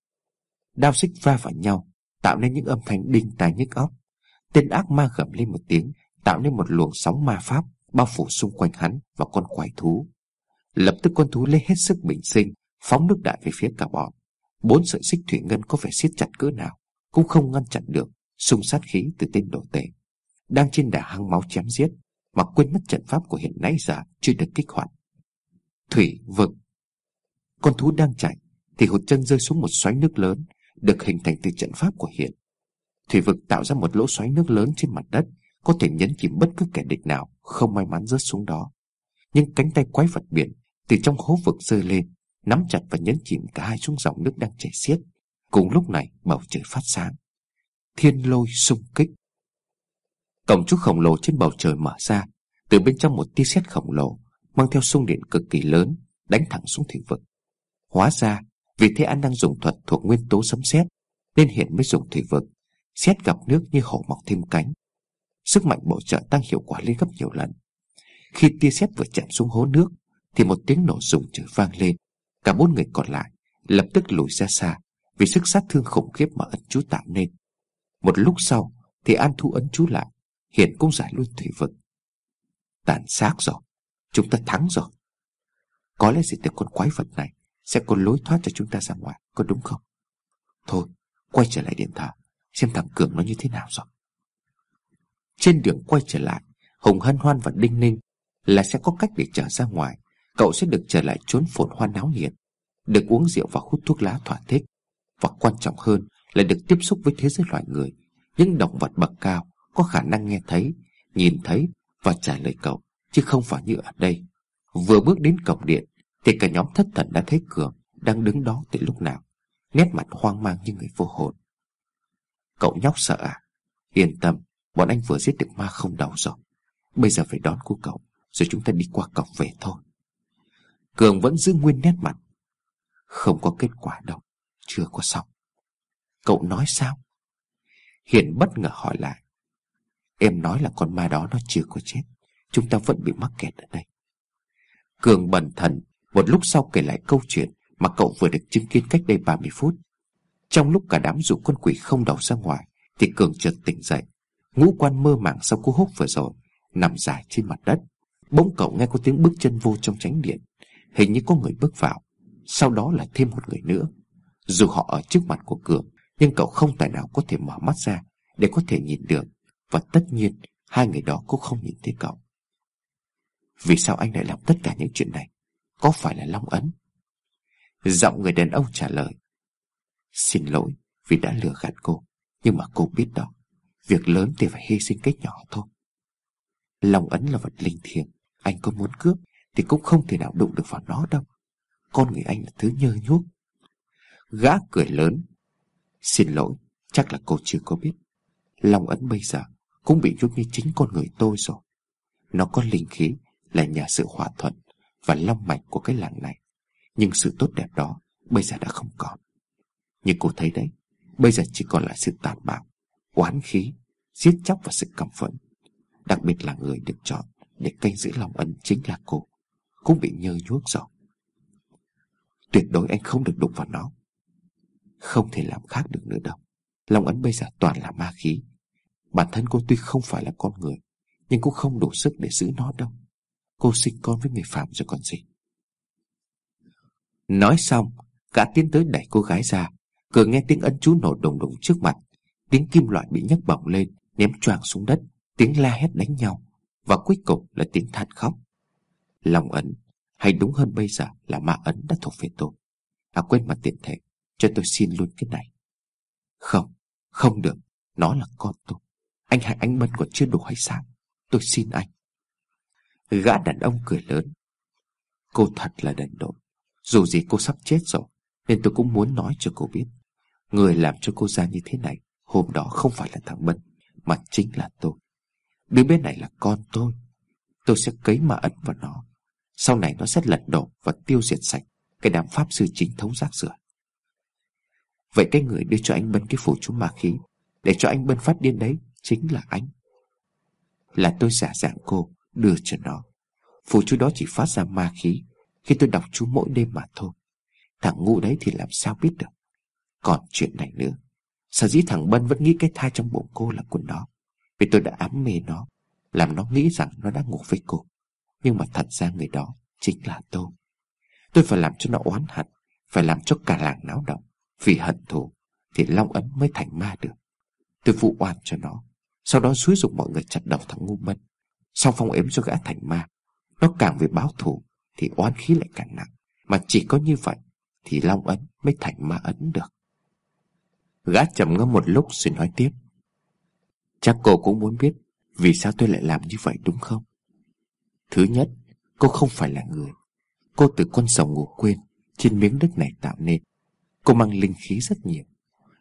Đao xích va vào nhau, Tạo nên những âm thanh đinh tai nhức óc. Tên ác ma gầm lên một tiếng, Tạo nên một luồng sóng ma pháp Bao phủ xung quanh hắn và con quái thú. Lập tức con thú lấy hết sức bình sinh, Phóng nước đại về phía cả bọn. Bốn sợi xích thủy ngân có vẻ siết chặt cỡ nào, Cũng không ngăn chặn được Xung sát khí từ tên đồ tể. Đang trên đà hăng máu chém giết, Mà quên mất trận pháp của hiện nãy giờ Chưa được kích hoạt. Thủy vực Con thú đang chạy, Thì hụt chân rơi xuống một xoáy nước lớn, Được hình thành từ trận pháp của hiện. Thủy vực tạo ra một lỗ xoáy nước lớn trên mặt đất, Có thể nhấn chìm bất cứ kẻ địch nào, Không may mắn rớt xuống đó. Nhưng cánh tay quái vật biển Từ trong hố vực rơi lên, Nắm chặt và nhấn chìm cả hai xuống dòng nước đang chảy xiết, Cùng lúc này bầu trời phát sáng. Thiên lôi xung kích. Cổng trúc khổng lồ trên bầu trời mở ra, Từ bên trong một tia sét khổng lồ Mang theo xung điện cực kỳ lớn, Đánh thẳng xuống thủy vực. Hóa ra, vì thế anh đang dùng thuật thuộc nguyên tố sấm sét, Nên hiện mới dùng thủy vực, Xét gặp nước như hổ mọc thêm cánh. Sức mạnh bổ trợ tăng hiệu quả lên gấp nhiều lần. Khi tia sét vừa chạm xuống hố nước, Thì một tiếng nổ rùng trời vang lên. Cả bốn người còn lại Lập tức lùi ra xa, Vì sức sát thương khủng khiếp mà ấn chú tạo nên. Một lúc sau, Thì An Thu ấn chú lại, Hiện cũng giải luôn thủy vực. Tàn xác rồi. Chúng ta thắng rồi. Có lẽ gì từ con quái vật này Sẽ có lối thoát cho chúng ta ra ngoài, Có đúng không? Thôi, quay trở lại điện thờ Xem thằng Cường nó như thế nào rồi. Trên đường quay trở lại Hùng Hân, Hoan và Đinh Ninh Là sẽ có cách để trở ra ngoài. Cậu sẽ được trở lại chốn phồn hoa náo nhiệt, Được uống rượu và hút thuốc lá thỏa thích. Và quan trọng hơn là được tiếp xúc với thế giới loài người. Những động vật bậc cao Có khả năng nghe thấy, Nhìn thấy và trả lời cậu. Chứ không phải như ở đây. Vừa bước đến cổng điện, Thì cả nhóm thất thần đã thấy Cường Đang đứng đó từ lúc nào. Nét mặt hoang mang như người vô hồn. Cậu nhóc sợ à? Yên tâm, Bọn anh vừa giết được ma không đầu rồi. Bây giờ phải đón cô cậu, Rồi chúng ta đi qua cổng về thôi. Cường vẫn giữ nguyên nét mặt. Không có kết quả đâu, Chưa có xong. Cậu nói sao? Hiền bất ngờ hỏi lại. Em nói là con ma đó nó chưa có chết. Chúng ta vẫn bị mắc kẹt ở đây. Cường bần thần, Một lúc sau kể lại câu chuyện Mà cậu vừa được chứng kiến cách đây 30 phút. Trong lúc cả đám dụ con quỷ không đầu ra ngoài, Thì Cường chợt tỉnh dậy. Ngũ quan mơ màng sau cú húc vừa rồi, Nằm dài trên mặt đất. Bỗng cậu nghe có tiếng bước chân vô trong tránh điện, Hình như có người bước vào. Sau đó là thêm một người nữa. Dù họ ở trước mặt của Cường, Nhưng cậu không tài nào có thể mở mắt ra Để có thể nhìn được, Và tất nhiên, hai người đó cũng không nhìn thấy cậu. Vì sao anh lại làm tất cả những chuyện này? Có phải là Long Ấn? Giọng người đàn ông trả lời. Xin lỗi vì đã lừa gạt cô, Nhưng mà cô biết đó, Việc lớn thì phải hy sinh cách nhỏ thôi. Long ấn là vật linh thiêng, Anh có muốn cướp Thì cũng không thể nào đụng được vào nó đâu. Con người anh là thứ nhơ nhuốc. Gã cười lớn. Xin lỗi, Chắc là cô chưa có biết. Long ấn bây giờ Cũng bị nhốt như chính con người tôi rồi. Nó có linh khí là nhờ sự hòa thuận Và long mạch của cái làng này. Nhưng sự tốt đẹp đó Bây giờ đã không còn. Nhưng cô thấy đấy, Bây giờ chỉ còn lại sự tàn bạo, Oán khí, Giết chóc và sự căm phẫn. Đặc biệt là người được chọn Để canh giữ lòng ân chính là cô, Cũng bị nhơ nhuốc rồi. Tuyệt đối anh không được đụng vào nó. Không thể làm khác được nữa đâu. Long ấn bây giờ toàn là ma khí. Bản thân cô tuy không phải là con người, Nhưng cũng không đủ sức để giữ nó đâu. Cô sinh con với người phạm rồi còn gì. Nói xong Gã tiến tới đẩy cô gái ra Cửa nghe tiếng ân chú nổ đùng đùng trước mặt Tiếng kim loại bị nhấc bỏng lên Ném choàng xuống đất Tiếng la hét đánh nhau Và cuối cùng là tiếng than khóc. Lòng ấn Hay đúng hơn bây giờ là ma ấn đã thuộc về tôi. À quên mà tiện thể Cho tôi xin luôn cái này. Không, không được Nó là con tôi. Anh hại anh Bân còn chưa đủ hay sao? Tôi xin anh. Gã đàn ông cười lớn. Cô thật là đần độn. Dù gì cô sắp chết rồi, Nên tôi cũng muốn nói cho cô biết. Người làm cho cô ra như thế này, Hôm đó không phải là thằng Bân Mà chính là tôi. Đứa bé này là con tôi. Tôi sẽ cấy mà ấn vào nó. Sau này nó sẽ lật đổ và tiêu diệt sạch Cái đám pháp sư chính thống rác rưởi. Vậy cái người đưa cho anh Bân cái phủ chú ma khí, Để cho anh Bân phát điên đấy, Chính là anh. Là tôi giả dạng cô đưa cho nó. Phù chú đó chỉ phát ra ma khí Khi tôi đọc chú mỗi đêm mà thôi. Thằng ngu đấy thì làm sao biết được? Còn chuyện này nữa. Sở dĩ thằng Bân vẫn nghĩ cái thai trong bụng cô là của nó, Vì tôi đã ám mê nó, Làm nó nghĩ rằng nó đã ngủ với cô. Nhưng mà thật ra người đó Chính là tôi. Tôi phải làm cho nó oán hận, Phải làm cho cả làng náo động, Vì hận thù Thì Long Ấn mới thành ma được. Tôi vụ oan cho nó, Sau đó xúi dục mọi người chặt đầu thằng ngu Bân sau phong ếm cho gã thành ma. Nó càng về báo thù, Thì oán khí lại càng nặng. Mà chỉ có như vậy, Thì Long Ấn mới thành ma ấn được. Gã trầm ngâm một lúc rồi nói tiếp. Chắc cô cũng muốn biết Vì sao tôi lại làm như vậy đúng không? Thứ nhất, Cô không phải là người. Cô từ con sầu ngủ quên, Trên miếng đất này tạo nên. Cô mang linh khí rất nhiều.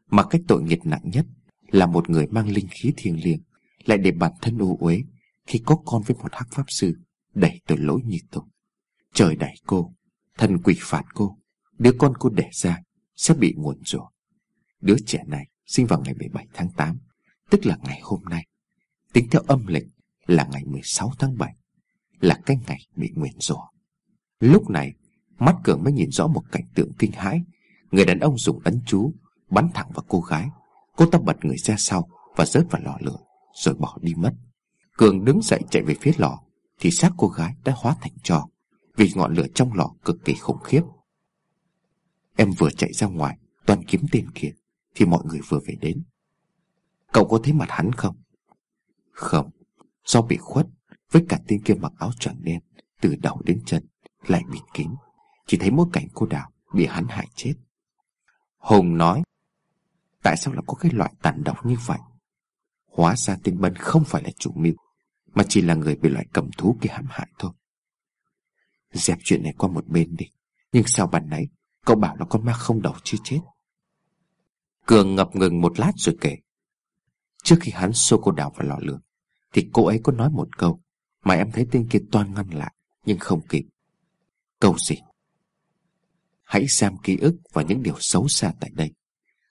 Mà cái tội nghiệp nặng nhất Là một người mang linh khí thiêng liêng, Lại để bản thân u uế khi có con với một hắc pháp sư Đẩy tội lỗi như tôi. Trời đẩy cô, Thần quỷ phạt cô, Đứa con cô đẻ ra Sẽ bị nguồn rủa. Đứa trẻ này sinh vào ngày 17 tháng 8 Tức là ngày hôm nay. Tính theo âm lịch là ngày 16 tháng 7 Là cái ngày bị nguyền rủa. Lúc này, Mắt Cường mới nhìn rõ một cảnh tượng kinh hãi. Người đàn ông dùng ấn chú, Bắn thẳng vào cô gái. Cô ta bật người ra sau Và rớt vào lò lửa, Rồi bỏ đi mất. Cường đứng dậy chạy về phía lò, Thì xác cô gái đã hóa thành trò Vì ngọn lửa trong lò cực kỳ khủng khiếp. Em vừa chạy ra ngoài, Toàn kiếm tên kia, thì mọi người vừa về đến. Cậu có thấy mặt hắn không? Không, Do bị khuất, Với cả tên kia mặc áo choàng đen, Từ đầu đến chân, Lại bịt kín. Chỉ thấy mỗi cảnh cô đào Bị hắn hại chết. Hùng nói, Tại sao lại có cái loại tàn độc như vậy? Hóa ra tên Bân không phải là chủ mưu mà chỉ là người bị loại cầm thú kia hãm hại thôi. Dẹp chuyện này qua một bên đi, Nhưng sao bàn nãy, Cậu bảo là con ma không đầu chưa chết. Cường ngập ngừng một lát rồi kể. Trước khi hắn xô cô đào vào lò lửa, Thì cô ấy có nói một câu, Mà em thấy tên kia toan ngăn lại, Nhưng không kịp. Câu gì? Hãy xem ký ức và những điều xấu xa tại đây.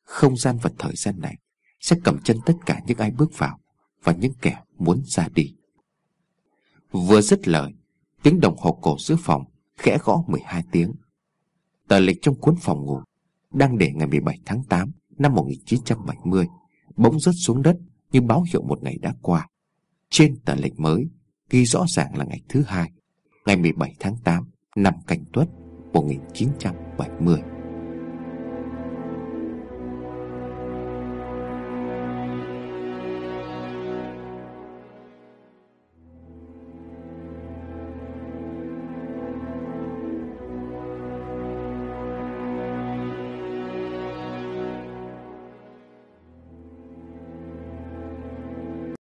Không gian và thời gian này Sẽ cầm chân tất cả những ai bước vào Và những kẻ muốn ra đi. Vừa dứt lời, Tiếng đồng hồ cổ giữa phòng Khẽ gõ 12 tiếng. Tờ lịch trong cuốn phòng ngủ Đang để ngày 17 tháng 8 năm 1970 Bỗng rớt xuống đất Như báo hiệu một ngày đã qua. Trên tờ lịch mới Ghi rõ ràng là ngày thứ hai, Ngày 17 tháng 8 Năm Canh Tuất 1970